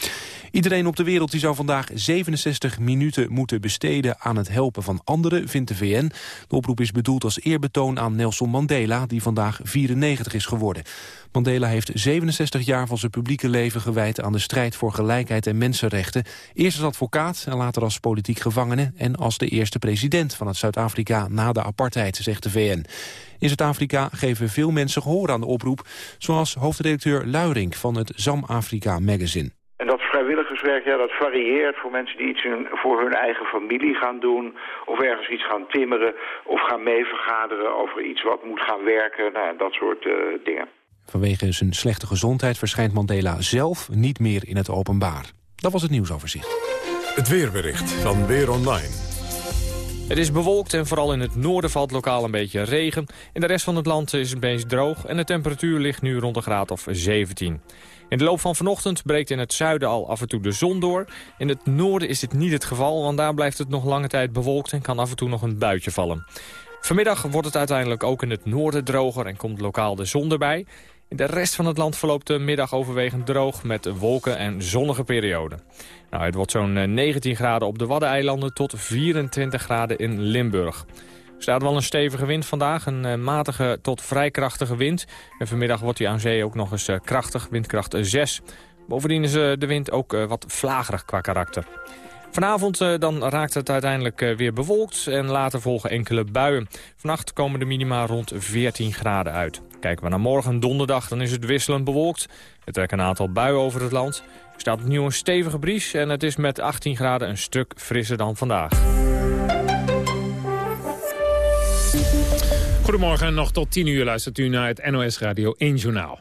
Iedereen op de wereld die zou vandaag 67 minuten moeten besteden aan het helpen van anderen, vindt de VN. De oproep is bedoeld als eerbetoon aan Nelson Mandela, die vandaag 94 is geworden. Mandela heeft 67 jaar van zijn publieke leven gewijd aan de strijd voor gelijkheid en mensenrechten. Eerst als advocaat en later als politiek gevangene en als de eerste president van het Zuid-Afrika na de apartheid, zegt de VN. In Zuid-Afrika geven veel mensen gehoor aan de oproep, zoals hoofdredacteur Luiring van het Zam-Afrika magazine. En dat vrijwilligerswerk, ja, dat varieert voor mensen die iets voor hun eigen familie gaan doen... of ergens iets gaan timmeren of gaan meevergaderen over iets wat moet gaan werken. Nou, dat soort uh, dingen. Vanwege zijn slechte gezondheid verschijnt Mandela zelf niet meer in het openbaar. Dat was het nieuwsoverzicht. Het weerbericht van Weer Online. Het is bewolkt en vooral in het noorden valt lokaal een beetje regen. In de rest van het land is het meest droog en de temperatuur ligt nu rond een graad of 17. In de loop van vanochtend breekt in het zuiden al af en toe de zon door. In het noorden is dit niet het geval, want daar blijft het nog lange tijd bewolkt... en kan af en toe nog een buitje vallen. Vanmiddag wordt het uiteindelijk ook in het noorden droger en komt lokaal de zon erbij. In de rest van het land verloopt de middag overwegend droog met wolken en zonnige perioden. Nou, het wordt zo'n 19 eh, graden op de Waddeneilanden tot 24 graden in Limburg. Er staat wel een stevige wind vandaag, een eh, matige tot vrij krachtige wind. En vanmiddag wordt die aan zee ook nog eens eh, krachtig, windkracht 6. Bovendien is de wind ook wat vlagerig qua karakter. Vanavond dan raakt het uiteindelijk weer bewolkt en later volgen enkele buien. Vannacht komen de minima rond 14 graden uit. Kijken we naar morgen donderdag, dan is het wisselend bewolkt. Er trekken een aantal buien over het land. Er staat opnieuw een stevige bries en het is met 18 graden een stuk frisser dan vandaag. Goedemorgen, nog tot 10 uur luistert u naar het NOS Radio 1 Journaal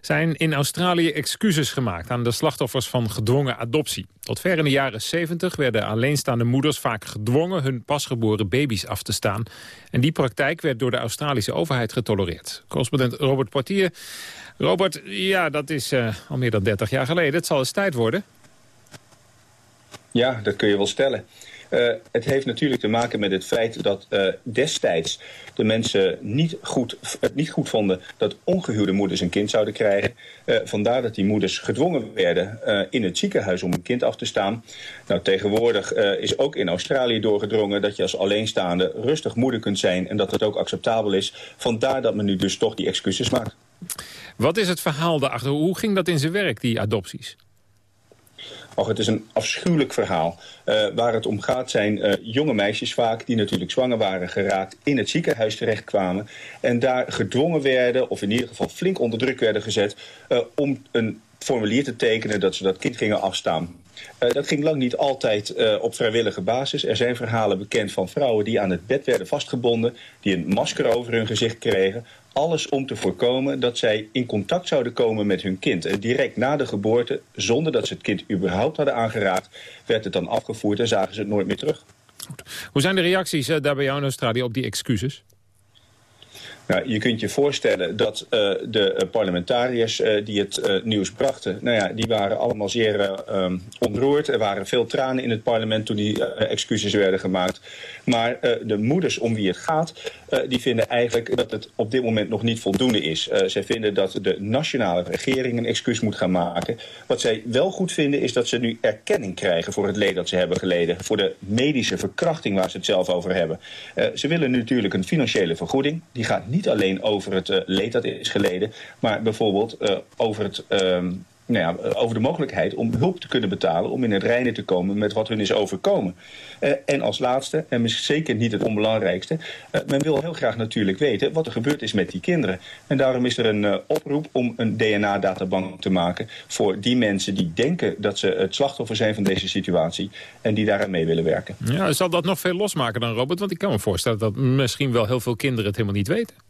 zijn in Australië excuses gemaakt aan de slachtoffers van gedwongen adoptie. Tot ver in de jaren 70 werden alleenstaande moeders vaak gedwongen hun pasgeboren baby's af te staan. En die praktijk werd door de Australische overheid getolereerd. Correspondent Robert Portier. Robert, ja, dat is uh, al meer dan 30 jaar geleden. Het zal eens tijd worden. Ja, dat kun je wel stellen. Uh, het heeft natuurlijk te maken met het feit dat uh, destijds de mensen niet goed, het niet goed vonden dat ongehuwde moeders een kind zouden krijgen. Uh, vandaar dat die moeders gedwongen werden in het ziekenhuis om een kind af te staan. Nou, tegenwoordig is ook in Australië doorgedrongen dat je als alleenstaande rustig moeder kunt zijn en dat het ook acceptabel is. Vandaar dat men nu dus toch die excuses maakt. Wat is het verhaal daarachter? Hoe ging dat in zijn werk, die adopties? Och, het is een afschuwelijk verhaal. Uh, waar het om gaat zijn uh, jonge meisjes vaak... die natuurlijk zwanger waren geraakt, in het ziekenhuis terechtkwamen... en daar gedwongen werden, of in ieder geval flink onder druk werden gezet... Uh, om een formulier te tekenen dat ze dat kind gingen afstaan. Dat ging lang niet altijd op vrijwillige basis. Er zijn verhalen bekend van vrouwen die aan het bed werden vastgebonden... die een masker over hun gezicht kregen alles om te voorkomen dat zij in contact zouden komen met hun kind. En direct na de geboorte, zonder dat ze het kind überhaupt hadden aangeraakt... werd het dan afgevoerd en zagen ze het nooit meer terug. Goed. Hoe zijn de reacties uh, daar bij jou in Australië op die excuses? Nou, je kunt je voorstellen dat uh, de parlementariërs uh, die het nieuws brachten... nou ja, die waren allemaal zeer um, ontroerd. Er waren veel tranen in het parlement toen die excuses werden gemaakt. Maar de moeders om wie het gaat, die vinden eigenlijk dat het op dit moment nog niet voldoende is. zij vinden dat de nationale regering een excuus moet gaan maken. Wat zij wel goed vinden is dat ze nu erkenning krijgen voor het leed dat ze hebben geleden. Voor de medische verkrachting waar ze het zelf over hebben. ze willen natuurlijk een financiële vergoeding. Die gaat niet niet alleen over het uh, leed dat is geleden... maar bijvoorbeeld uh, over, het, uh, nou ja, over de mogelijkheid om hulp te kunnen betalen... om in het reinen te komen met wat hun is overkomen. En als laatste, en misschien zeker niet het onbelangrijkste... Men wil heel graag natuurlijk weten wat er gebeurd is met die kinderen. En daarom is er een oproep om een DNA-databank te maken... voor die mensen die denken dat ze het slachtoffer zijn van deze situatie... en die daaraan mee willen werken. Ja, zal dat nog veel losmaken dan, Robert? Want ik kan me voorstellen dat misschien wel heel veel kinderen het helemaal niet weten.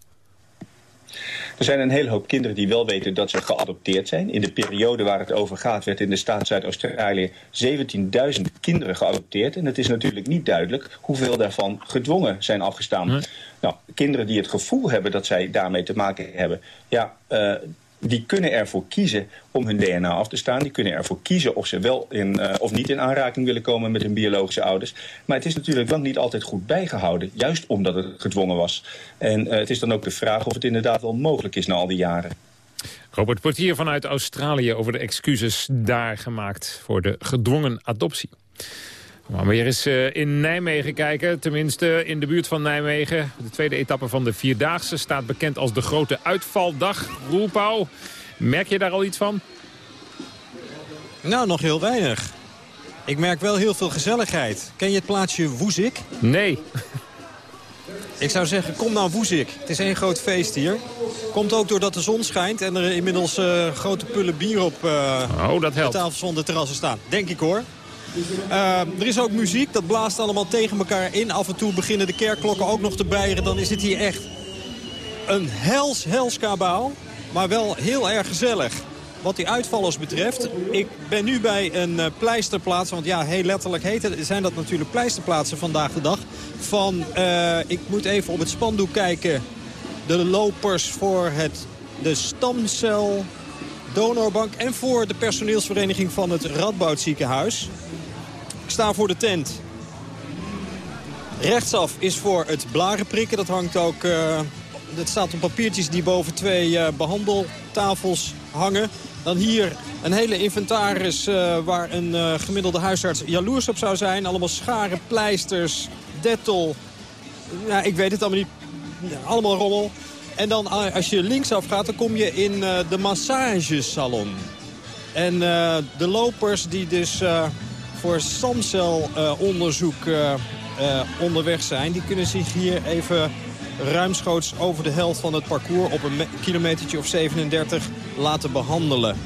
Er zijn een hele hoop kinderen die wel weten dat ze geadopteerd zijn. In de periode waar het over gaat werd in de staat Zuid-Australië 17.000 kinderen geadopteerd. En het is natuurlijk niet duidelijk hoeveel daarvan gedwongen zijn afgestaan. Nee. Nou, kinderen die het gevoel hebben dat zij daarmee te maken hebben... ja, uh, die kunnen ervoor kiezen om hun DNA af te staan. Die kunnen ervoor kiezen of ze wel in, uh, of niet in aanraking willen komen met hun biologische ouders. Maar het is natuurlijk lang niet altijd goed bijgehouden. Juist omdat het gedwongen was. En uh, het is dan ook de vraag of het inderdaad wel mogelijk is na al die jaren. Robert Portier vanuit Australië over de excuses daar gemaakt voor de gedwongen adoptie. Maar weer eens uh, in Nijmegen kijken, tenminste in de buurt van Nijmegen. De tweede etappe van de Vierdaagse staat bekend als de grote uitvaldag. Roelpauw, merk je daar al iets van? Nou, nog heel weinig. Ik merk wel heel veel gezelligheid. Ken je het plaatsje Woezik? Nee. *laughs* Ik zou zeggen, kom nou Woezik. Het is één groot feest hier. Komt ook doordat de zon schijnt en er inmiddels uh, grote pullen bier op uh, oh, dat helpt. de tafels van de terrassen staan. Denk ik hoor. Uh, er is ook muziek, dat blaast allemaal tegen elkaar in. Af en toe beginnen de kerkklokken ook nog te bijeren. Dan is het hier echt een hels, hels kabaal. Maar wel heel erg gezellig. Wat die uitvallers betreft, ik ben nu bij een uh, pleisterplaats. Want ja, heel letterlijk heten, zijn dat natuurlijk pleisterplaatsen vandaag de dag. Van, uh, ik moet even op het spandoek kijken. De lopers voor het, de stamcel donorbank en voor de personeelsvereniging van het Radboud Ik sta voor de tent. Rechtsaf is voor het blarenprikken. Dat hangt ook... Uh, dat staat op papiertjes die boven twee uh, behandeltafels hangen. Dan hier een hele inventaris uh, waar een gemiddelde huisarts jaloers op zou zijn. Allemaal scharen, pleisters, dettel. Ja, ik weet het allemaal niet. Allemaal rommel. En dan als je linksaf gaat, dan kom je in de massagesalon. En de lopers die dus voor stamcelonderzoek onderweg zijn... die kunnen zich hier even ruimschoots over de helft van het parcours... op een kilometertje of 37 laten behandelen.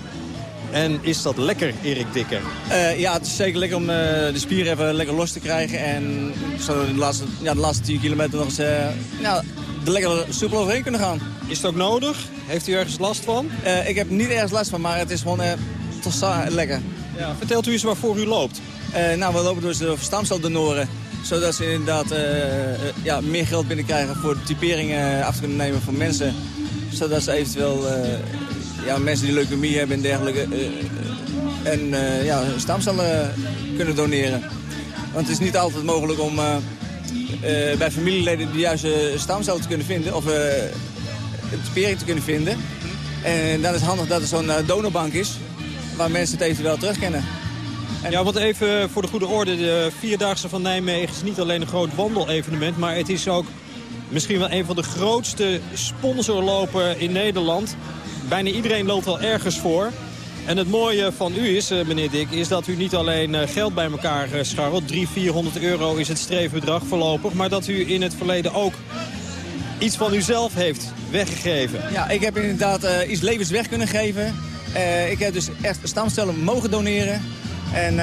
En is dat lekker, Erik Dikker? Uh, ja, het is zeker lekker om uh, de spieren even lekker los te krijgen. En zo de laatste, ja, de laatste 10 kilometer nog eens uh, ja, er lekker soepel overheen kunnen gaan. Is het ook nodig? Heeft u ergens last van? ik heb niet ergens last van, maar het is gewoon toch lekker. Ja, vertelt u eens waarvoor u loopt. nou, we lopen door stamceldonoren. Zodat ze inderdaad ja, meer geld binnenkrijgen voor de typeringen af te kunnen nemen van mensen. Zodat ze eventueel ja, mensen die leukemie hebben en dergelijke... En eh, ja, stamcellen kunnen doneren. Want het is niet altijd mogelijk om eh, eh, bij familieleden de juiste stamcellen te kunnen vinden. Of het spiering te kunnen vinden. En dan is het handig dat er zo'n donorbank is waar mensen het eventueel terugkennen. Ja, want even voor de goede orde. De Vierdaagse van Nijmegen is niet alleen een groot wandelevenement... maar het is ook misschien wel een van de grootste sponsorlopen in Nederland. Bijna iedereen loopt wel ergens voor. En het mooie van u is, eh, meneer Dick, is dat u niet alleen eh, geld bij elkaar eh, scharrelt. 300, 400 euro is het streefbedrag voorlopig. Maar dat u in het verleden ook iets van uzelf heeft weggegeven. Ja, ik heb inderdaad iets levens weg kunnen geven. Ik heb dus echt stamcellen mogen doneren. En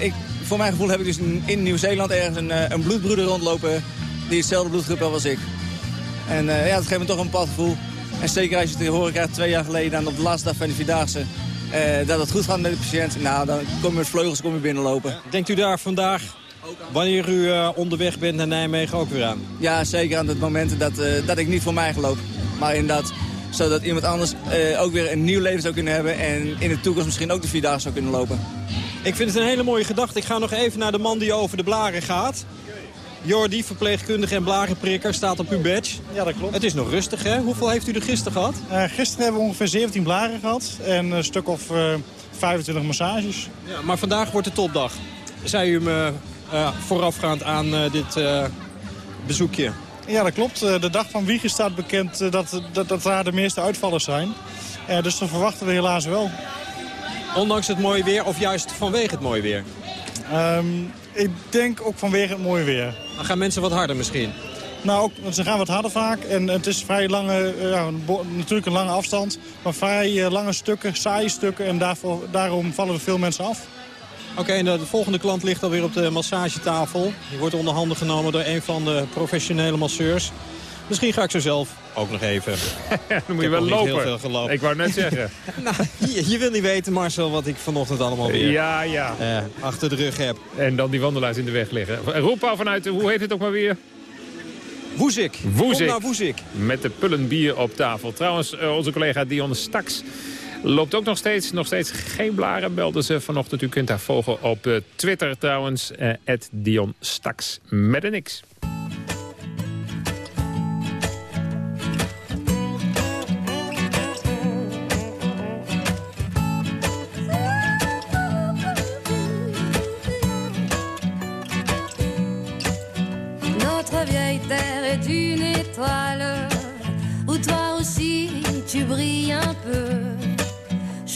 ik, voor mijn gevoel heb ik dus in, Nieuw-Zeeland ergens een, een bloedbroeder rondlopen... die hetzelfde bloedgroep heeft als ik. En ja, dat geeft me toch een bepaald gevoel. En zeker als je het te horen krijgt twee jaar geleden... dan op de laatste dag van de Vierdaagse... Dat het goed gaat met de patiënt. Nou, dan kom je met vleugels kom je binnenlopen. Denkt u daar vandaag, wanneer u uh, onderweg bent naar Nijmegen, ook weer aan? Ja, zeker aan het moment dat, uh, dat ik niet voor mij geloop. Maar inderdaad, zodat iemand anders ook weer een nieuw leven zou kunnen hebben... en in de toekomst misschien ook de Vierdaagse zou kunnen lopen. Ik vind het een hele mooie gedachte. Ik ga nog even naar de man die over de blaren gaat. Jordi, verpleegkundige en blarenprikker, staat op uw badge. Ja, dat klopt. Het is nog rustig, hè? Hoeveel heeft u er gisteren gehad? Uh, gisteren hebben we ongeveer 17 blaren gehad en een stuk of uh, 25 massages. Ja, maar vandaag wordt de topdag. Zei u me uh, voorafgaand aan eh, dit bezoekje? Ja, dat klopt. de dag van Wiegen staat bekend dat, dat, dat daar de meeste uitvallers zijn. dus dat verwachten we helaas wel. Ondanks het mooie weer of juist vanwege het mooie weer? Um, ik denk ook vanwege het mooie weer. Dan gaan mensen wat harder misschien? Nou, ook, ze gaan wat harder vaak. En het is vrij lange, eh, ja, natuurlijk een lange afstand. Maar vrij eh, lange stukken, saaie stukken. En daarvoor, daarom vallen er veel mensen af. Oké, en de volgende klant ligt alweer op de massagetafel. Die wordt onder handen genomen door een van de professionele masseurs. Misschien ga ik zo zelf ook nog even. *laughs* Dan moet je wel lopen. Ik wou net *laughs* zeggen. nou, je, je, wil niet weten, Marcel, wat ik vanochtend allemaal weer ja, ja. Uh, achter de rug heb. En dan die wandelaars in de weg liggen. Roep al vanuit, hoe heet het ook maar weer? Woezik. Woezik. naar Woezik. Met de pullen bier op tafel. Trouwens, uh, onze collega Dion Staks loopt ook nog steeds. Nog steeds geen blaren, belde ze vanochtend. U kunt haar volgen op uh, Twitter trouwens. Uh, Dion Staks met een X. où toi aussi tu brilles un peu.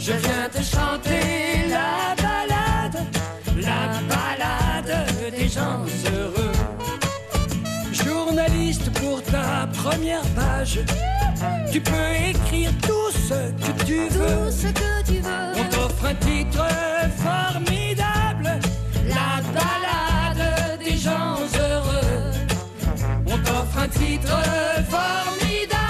Je viens te chanter la balade, la balade des gens heureux. Journaliste pour ta première page, tu peux écrire tout ce que tu veux. ce que tu veux. On t'offre un titre formidable, la balade des gens heureux un titre formidable,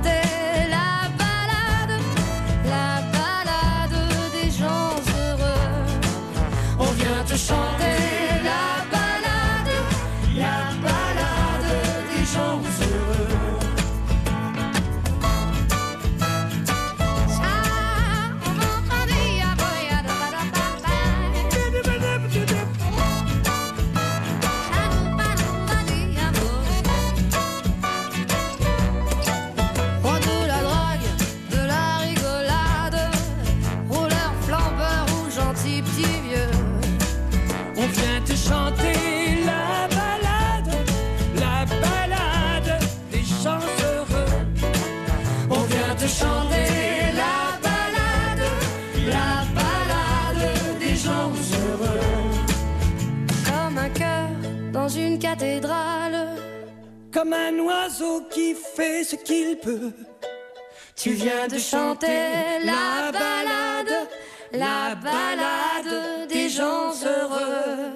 Tu viens de chanter la balade, la balade des gens heureux.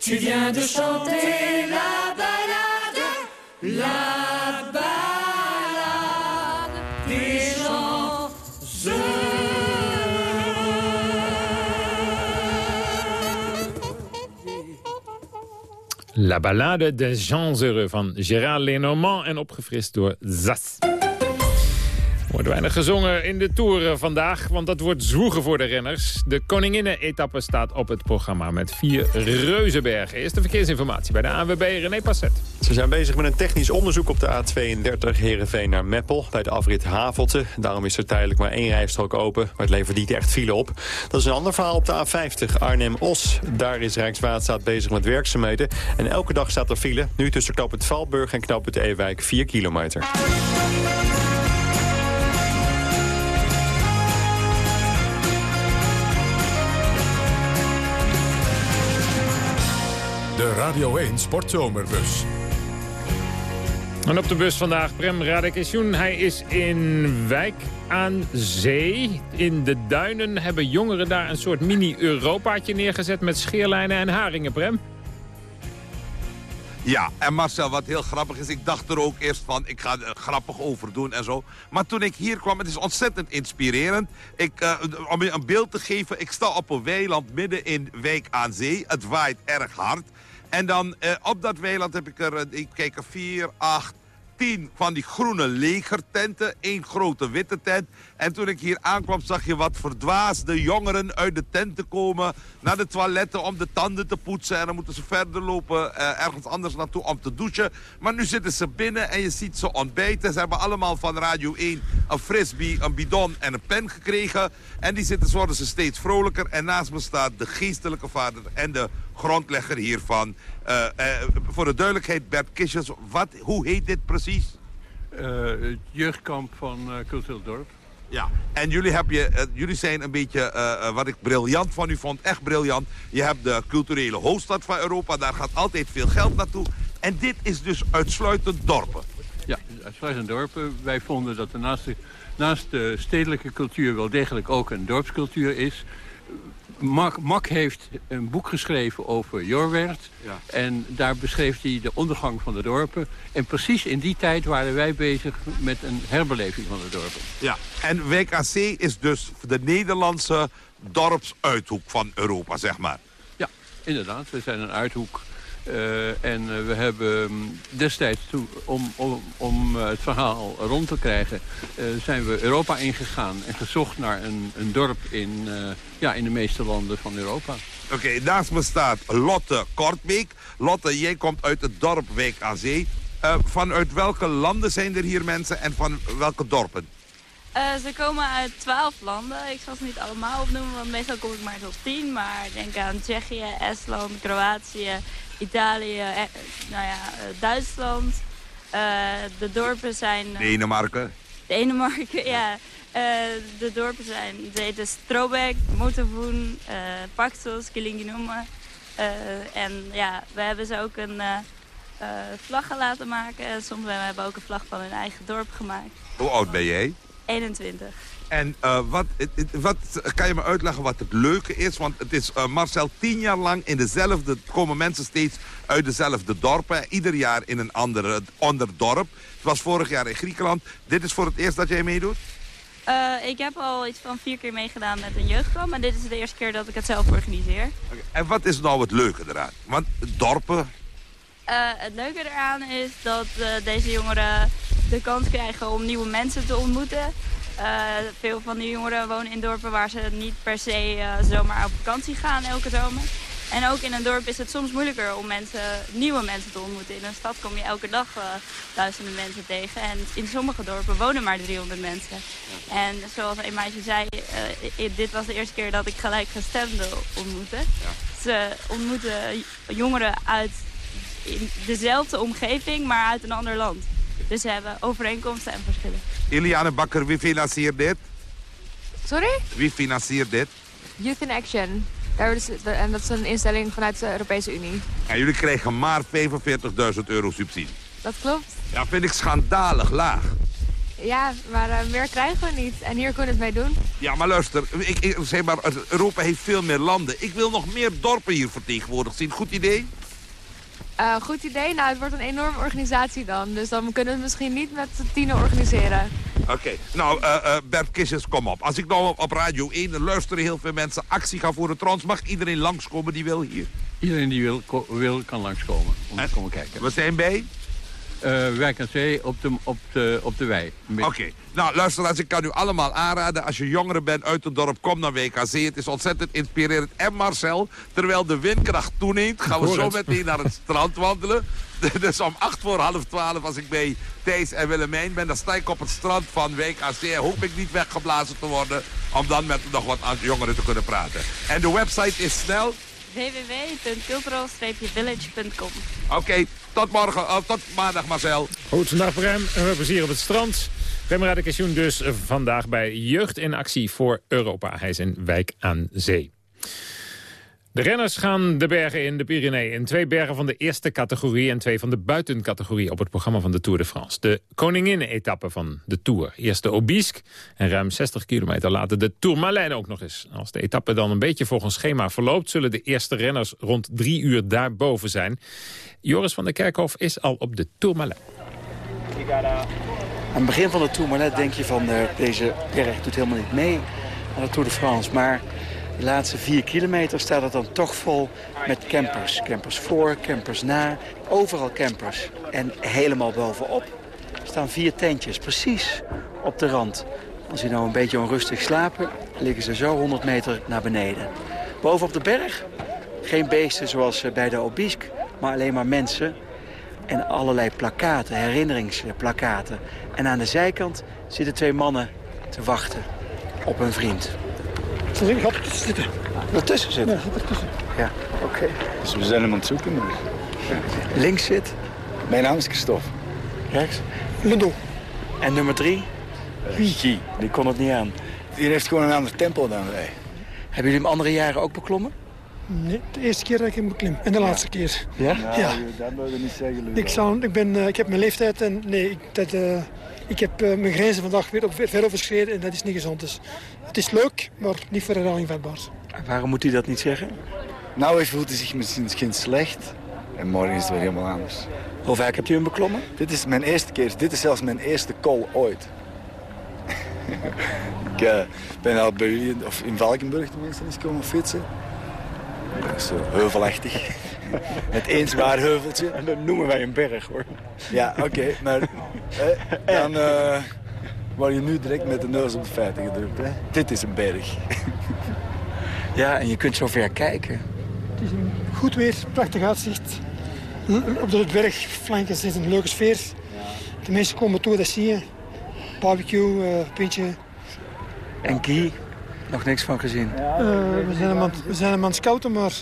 Tu viens de chanter la balade, la La Ballade des Gens Heureux van Gérard Lenormand en opgefrist door Zas. Wordt weinig gezongen in de Tour vandaag, want dat wordt zwoegen voor de renners. De Koninginnen-etappe staat op het programma met vier reuzenbergen. Eerste verkeersinformatie bij de ANWB René Passet. Ze zijn bezig met een technisch onderzoek op de A32 Heerenveen naar Meppel... bij de afrit Havelte. Daarom is er tijdelijk maar één rijstrook open, maar het levert niet echt file op. Dat is een ander verhaal op de A50 Arnhem-Os. Daar is Rijkswaterstaat bezig met werkzaamheden. En elke dag staat er file, nu tussen Knoop het Valburg en Knoop het Ewijk 4 kilometer. De Radio 1 Sportzomerbus. En op de bus vandaag Prem Radekesjoen. Hij is in Wijk aan Zee. In de duinen hebben jongeren daar een soort mini-Europaatje neergezet... met scheerlijnen en haringen, Prem. Ja, en Marcel, wat heel grappig is, ik dacht er ook eerst van, ik ga er grappig over doen en zo. Maar toen ik hier kwam, het is ontzettend inspirerend. Ik, eh, om je een beeld te geven, ik sta op een weiland midden in Wijk aan Zee. Het waait erg hard. En dan eh, op dat weiland heb ik er, eh, ik kijk er vier, acht, tien van die groene legertenten. één grote witte tent. En toen ik hier aankwam zag je wat verdwaasde jongeren uit de tenten komen... naar de toiletten om de tanden te poetsen. En dan moeten ze verder lopen eh, ergens anders naartoe om te douchen. Maar nu zitten ze binnen en je ziet ze ontbijten. Ze hebben allemaal van Radio 1 een frisbee, een bidon en een pen gekregen. En die zitten, worden ze steeds vrolijker. En naast me staat de geestelijke vader en de grondlegger hiervan. Eh, eh, voor de duidelijkheid, Bert Kistjes, wat, hoe heet dit precies? het jeugdkamp van uh. Ja, en jullie, heb je, eh, jullie zijn een beetje, eh, eh, wat ik briljant van u vond, echt briljant. Je hebt de culturele hoofdstad van Europa, daar gaat altijd veel geld naartoe. En dit is dus uitsluitend dorpen. Ja, uitsluitend dorpen. Wij vonden dat er naast de, naast de stedelijke cultuur wel degelijk ook een dorpscultuur is. Mak, Mak heeft een boek geschreven over Jorwert. Ja. En daar beschreef hij de ondergang van de dorpen. En precies in die tijd waren wij bezig met een herbeleving van de dorpen. Ja, en Wijk Zee is dus de Nederlandse dorpsuithoek van Europa, zeg maar. Ja, inderdaad. We zijn een uithoek. Uh, en uh, we hebben um, destijds, toe, om, om, om uh, het verhaal rond te krijgen... zijn we Europa ingegaan en gezocht naar een, een dorp in, ja, in de meeste landen van Europa. Oké, okay, naast me staat Lotte Kortbeek. Lotte, jij komt uit het dorp Wijk aan Zee. vanuit welke landen zijn er hier mensen en van welke dorpen? Uh, ze komen uit twaalf landen. Ik zal ze niet allemaal opnoemen, want meestal kom ik maar tot tien. Maar denk aan Tsjechië, Estland, Kroatië, Italië, eh, nou ja, Duitsland. Uh, de dorpen zijn... Denemarken. Denemarken, *laughs* ja. de dorpen zijn, het heten Strobek, Motorvoen, Paxos, Kilinginuma. en ja, we hebben ze ook een vlaggen laten maken. Soms hebben we ook een vlag van hun eigen dorp gemaakt. Hoe oud ben jij? 21. En eh, wat, wat, kan je me uitleggen wat het leuke is? Want het is eh, Marcel tien jaar lang in dezelfde... komen mensen steeds uit dezelfde dorpen. Ieder jaar in een ander, ander dorp. Het was vorig jaar in Griekenland. Dit is voor het eerst dat jij meedoet? Eh, ik heb al iets van vier keer meegedaan met een jeugdkamp. Maar dit is de eerste keer dat ik het zelf organiseer. En wat is nou het leuke eraan? Want dorpen, het leuke eraan is dat deze jongeren de kans krijgen om nieuwe mensen te ontmoeten. Eh, veel van die jongeren wonen in dorpen waar ze niet per se eh, zomaar op vakantie gaan elke zomer. En ook in een dorp is het soms moeilijker om mensen, nieuwe mensen te ontmoeten. In een stad kom je elke dag eh, duizenden mensen tegen. En in sommige dorpen wonen maar 300 mensen. En zoals een meisje zei, dit was de eerste keer dat ik gelijkgestemden ontmoette. Ze ontmoeten jongeren uit in dezelfde omgeving, maar uit een ander land. Dus ze hebben overeenkomsten en verschillen. Iliane Bakker, wie financiert dit? Sorry? Wie financiert dit? Youth in Action. Daar is, en dat is een instelling vanuit de Europese Unie. En jullie kregen maar 45.000 euro subsidie. Dat klopt. Ja, vind ik schandalig laag. Ja, maar eh, meer krijgen we niet. En hier kunnen we het mee doen. Ja, maar luister, ik, ik, zeg maar, Europa heeft veel meer landen. Ik wil nog meer dorpen hier vertegenwoordigd zien. Goed idee? Eh, goed idee. Nou, het wordt een enorme organisatie dan. Dus dan kunnen we het misschien niet met tienen organiseren. Oké, nou eh, eh, Bert Kissens, kom op. Als ik nou op, Radio 1, dan luisteren heel veel mensen actie gaan voor de trans. Mag iedereen langskomen die wil hier? Iedereen die wil, wil kan langskomen om te komen kijken. We zijn bij? Eh Wijk aan Zee op de, op de, op de wei. Oké, nou luisteraars, ik kan u allemaal aanraden. Als je jongeren bent uit het dorp, kom naar WKC. Het is ontzettend inspirerend. En Marcel, terwijl de windkracht toeneemt, gaan we zo meteen naar het strand wandelen. *laughs* Dus om acht voor half twaalf, als ik bij Thijs en Willemijn ben, dan sta ik op het strand van WKC. Hoop ik niet weggeblazen te worden, om dan met nog wat jongeren te kunnen praten. En de website is snel. www.cultural-village.com Oké, tot morgen, tot maandag Marcel. Goed, vandaag Prem. En we plezier op het strand. Prem Radikation dus vandaag bij Jeugd in Actie voor Europa. Hij is in Wijk aan Zee. De renners gaan de bergen in de Pyreneeën. In twee bergen van de eerste categorie en twee van de buitencategorie... op het programma van de Tour de France. De koningin-etappe van de Tour. Eerst de Obisque en ruim 60 kilometer later de Tourmalet ook nog eens. Als de etappe dan een beetje volgens schema verloopt... zullen de eerste renners rond drie uur daarboven zijn. Joris van der Kerkhof is al op de Tourmalet. Aan het begin van de Tourmalet denk je van eh, deze berg doet helemaal niet mee aan de Tour de France. Maar de laatste vier kilometer staat het dan toch vol met campers. Campers voor, campers na, overal campers. En helemaal bovenop staan vier tentjes, precies op de rand. Als je nou een beetje onrustig slapen, liggen ze zo 100 meter naar beneden. Bovenop de berg geen beesten zoals eh, bij de Obisque, maar alleen maar mensen en allerlei plakaten, herinneringsplakaten. En aan de zijkant zitten twee mannen te wachten op een vriend. Ze gaat ertussen zitten. Ertussen zitten? Ja, zit ertussen. Ja, oké. Dus we zijn hem aan het zoeken. Maar... Links zit? Mijn naam is Christophe. Rechts? Ludo. En nummer drie? Wie? Guy. Die kon het niet aan. Die heeft gewoon een ander tempo dan wij. Hebben jullie hem andere jaren ook beklommen? Nee, de eerste keer dat ik hem beklim. En de laatste keer. Ja? Ja. Dat wil je niet zeggen, Ludo. Ik, zou, ik, ben, eh, ik heb mijn leeftijd en nee, ik, dat, eh, ik heb eh, mijn grenzen vandaag weer op, ver overschreden en dat is niet gezond. Dus het is leuk, maar niet voor herhaling vatbaar. Waarom moet hij dat niet zeggen? Nou, hij voelt hij zich misschien slecht. En morgen is het weer helemaal anders. Hoe vaak hebt u hem beklommen? Dit is mijn eerste keer. Dit is zelfs mijn eerste call ooit. ik eh, ben al bij jullie, of in Valkenburg tenminste, eens komen fietsen. Dat is zo heuvelachtig. Met één zwaar heuveltje. En dat noemen wij een berg, hoor. Ja, oké, maar eh, dan eh, word je nu direct met de neus op de feiten gedrukt. Hè? Dit is een berg. *laughs* Ja, en je kunt zo ver kijken. Het is een goed weer, prachtig uitzicht. Op de bergflanken zit een leuke sfeer. De mensen komen toe, dat zie je. Barbecue, eh pintje. En Guy? Nog niks van gezien. Eh, we, zijn hem aan, het- we zijn aan het scouten, maar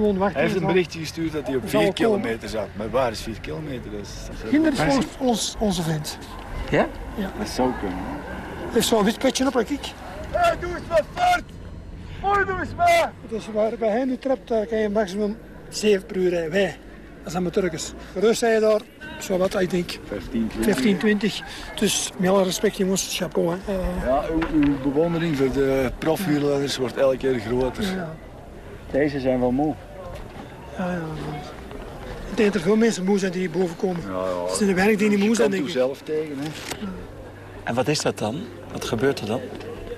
gewoon wachten. Hij heeft een berichtje gestuurd dat hij op Dat zal 4 wel komen. kilometer zat. Maar waar is 4 kilometer? Dat is, dat is Ginder is ons, ons, onze vriend. Ja? Ja. Dat zou kunnen. Hij heeft zo'n wit petje op, kijk ik. Hey, doe eens wat fort! Mooi, doe eens maar! Dus waar bij hij nu trapt, daar kan je maximum 7 per uur rijden. Wij. als amateurkes. Rust sta je daar, zo wat, ik denk 15, 15, 20. Dus met alle respect jongens, chapeau. Hè. Ja, uw, uw bewondering voor de profwielrenners wordt elke keer groter. Ja. Deze zijn wel moe. ja, ja. Ik denk dat er veel mensen moe zijn die boven komen. Het zijn de weinig die niet moe zijn, denk ik. zelf tegen, hè. En wat is dat dan? Wat gebeurt er dan?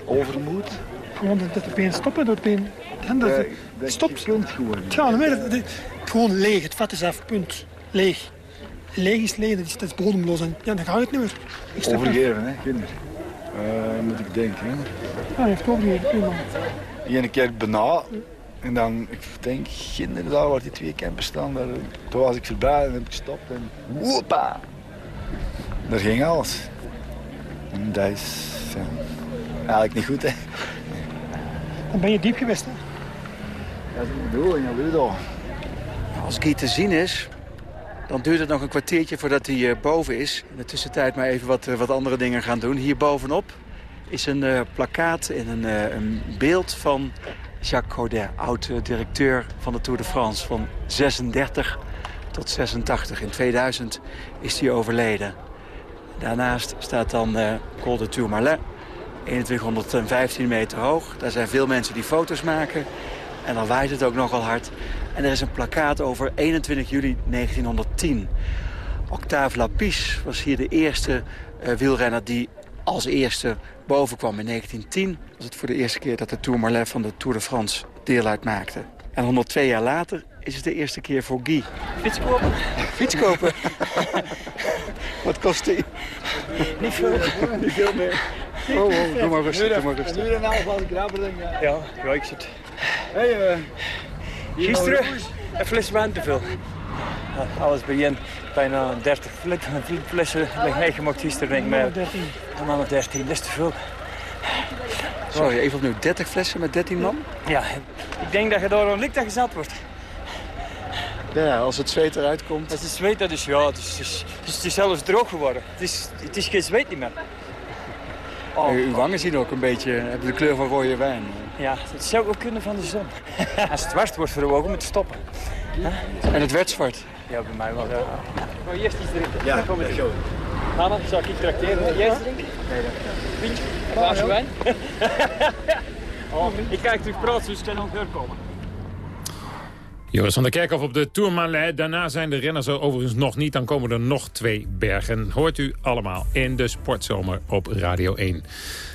Overmoed. Gewoon dat het opeens stoppen, dat het opeens... En dat het stopt. kunt gewoon niet. Ja, dan weet je, het- gewoon leeg. Het vat is af, punt. Leeg. Leeg is leeg, dat is, dat is bodemloos. En ja, dan gaat het niet meer. Ik stap af. Overgeven, hè, kinderen. Eh, moet ik denken, hè. Ja, hij heeft overgegeven, prima. Eén keer bijna. En dan, ik denk, kinderen daar waar die twee campen staan, daar, toen was ik voorbij en heb ik gestopt en woepa. Daar ging alles. En dat is ja, eigenlijk niet goed, hè. Dan ben je diep geweest, hè. Dat is de bedoeling, ja, Ludo. Als Guy te zien is, dan duurt het nog een kwartiertje voordat hij eh, boven is. In de tussentijd maar even wat, eh, wat andere dingen gaan doen. Hier bovenop is een eh, plakkaat en een, eh, een beeld van Jacques Godet, oud-directeur van de Tour de France. Van 36 tot 86. In 2000 is hij overleden. Daarnaast staat dan eh Col de Tourmalet, 2115 meter hoog. Daar zijn veel mensen die foto's maken. En dan waait het ook nogal hard. En er is een plakkaat over 21 juli 1910. Octave Lapiche was hier de eerste eh, wielrenner die als eerste boven kwam in 1910. Dat was het voor de eerste keer dat de Tourmalet van de Tour de France deel uitmaakte. En 102 jaar later is het de eerste keer voor Guy. Fiets kopen? Fiets kopen? *laughs* Wat kost die? Niet veel. Niet veel meer. Oh, oh, doe maar rustig, doe maar rustig. Nu een half als ik. Ja, ja, ik zit. Hey, uh, Gisteren een fles wijn te veel. Alles bijeen. Bijna 30 fle- flessen heb ik meegemaakt gisteren. Denk ik, maar 13. Een man of 13, dat is te veel. Sorry, even opnieuw. 30 flessen met 13 man? Ja, ik denk dat je door een lik dat je zat wordt. Ja, als het zweet eruit komt. Dat is zweet, dat is ja, het is, het is, het is, het is zelfs droog geworden. Het is, het is geen zweet niet meer. Oh, uw wangen zien ook een beetje, hebben de kleur van rode wijn. Ja, dat zou ook kunnen van de zon. *laughs* Als het warst wordt voor de ogen, moet je stoppen. En het werd zwart. Ja, bij mij wel. Ja. Maar eerst iets drinken. Ja, kom goed. Hanna, zal ik iets tracteren? Jij drinken? Nee, dat? Een glaasje wijn? *laughs* oh, ik kijk terug praat, dus ik kan ook komen. Joris van der Kerkhof op de Tourmalet. Daarna zijn de renners er overigens nog niet. Dan komen er nog twee bergen. Hoort u allemaal in de Sportzomer op Radio 1.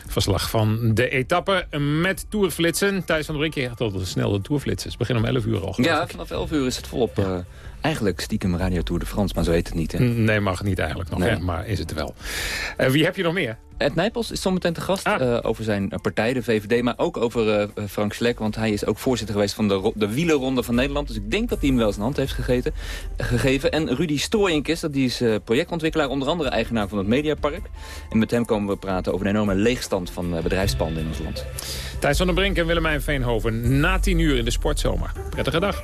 Verslag van de etappe met tourflitsen. Thijs van der Brink, je altijd snel de tourflitsers. Begin om 11 uur al. Ja, vanaf 11 uur is het volop eh, eigenlijk stiekem Radio Tour de France, maar zo heet het niet. Hè? Nee, mag niet eigenlijk nog, Nee. hè, maar is het wel. Eh, wie heb je nog meer? Ed Nijpels is zometeen te gast Ah. eh, over zijn eh, partij, de VVD... maar ook over Frank Slek, want hij is ook voorzitter geweest... van de, de wielerronde van Nederland. Dus ik denk dat hij hem wel eens een hand heeft gegeten, gegeven. En Rudy Strooijenkis, dat die is projectontwikkelaar... onder andere eigenaar van het Mediapark. En met hem komen we praten over de enorme leegstand van bedrijfspanden in ons land. Thijs van der Brink en Willemijn Veenhoven. Na 10 uur in de Sportzomer. Prettige dag.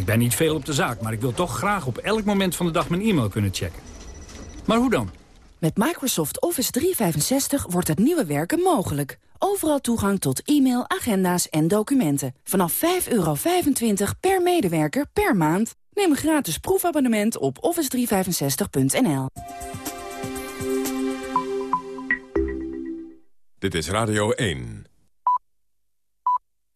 Ik ben niet veel op de zaak, maar ik wil toch graag op elk moment van de dag mijn e-mail kunnen checken. Maar hoe dan? Met Microsoft Office 365 wordt het nieuwe werken mogelijk. Overal toegang tot e-mail, agenda's en documenten. Vanaf 5,25 per medewerker per maand. Neem een gratis proefabonnement op office365.nl. Dit is Radio 1.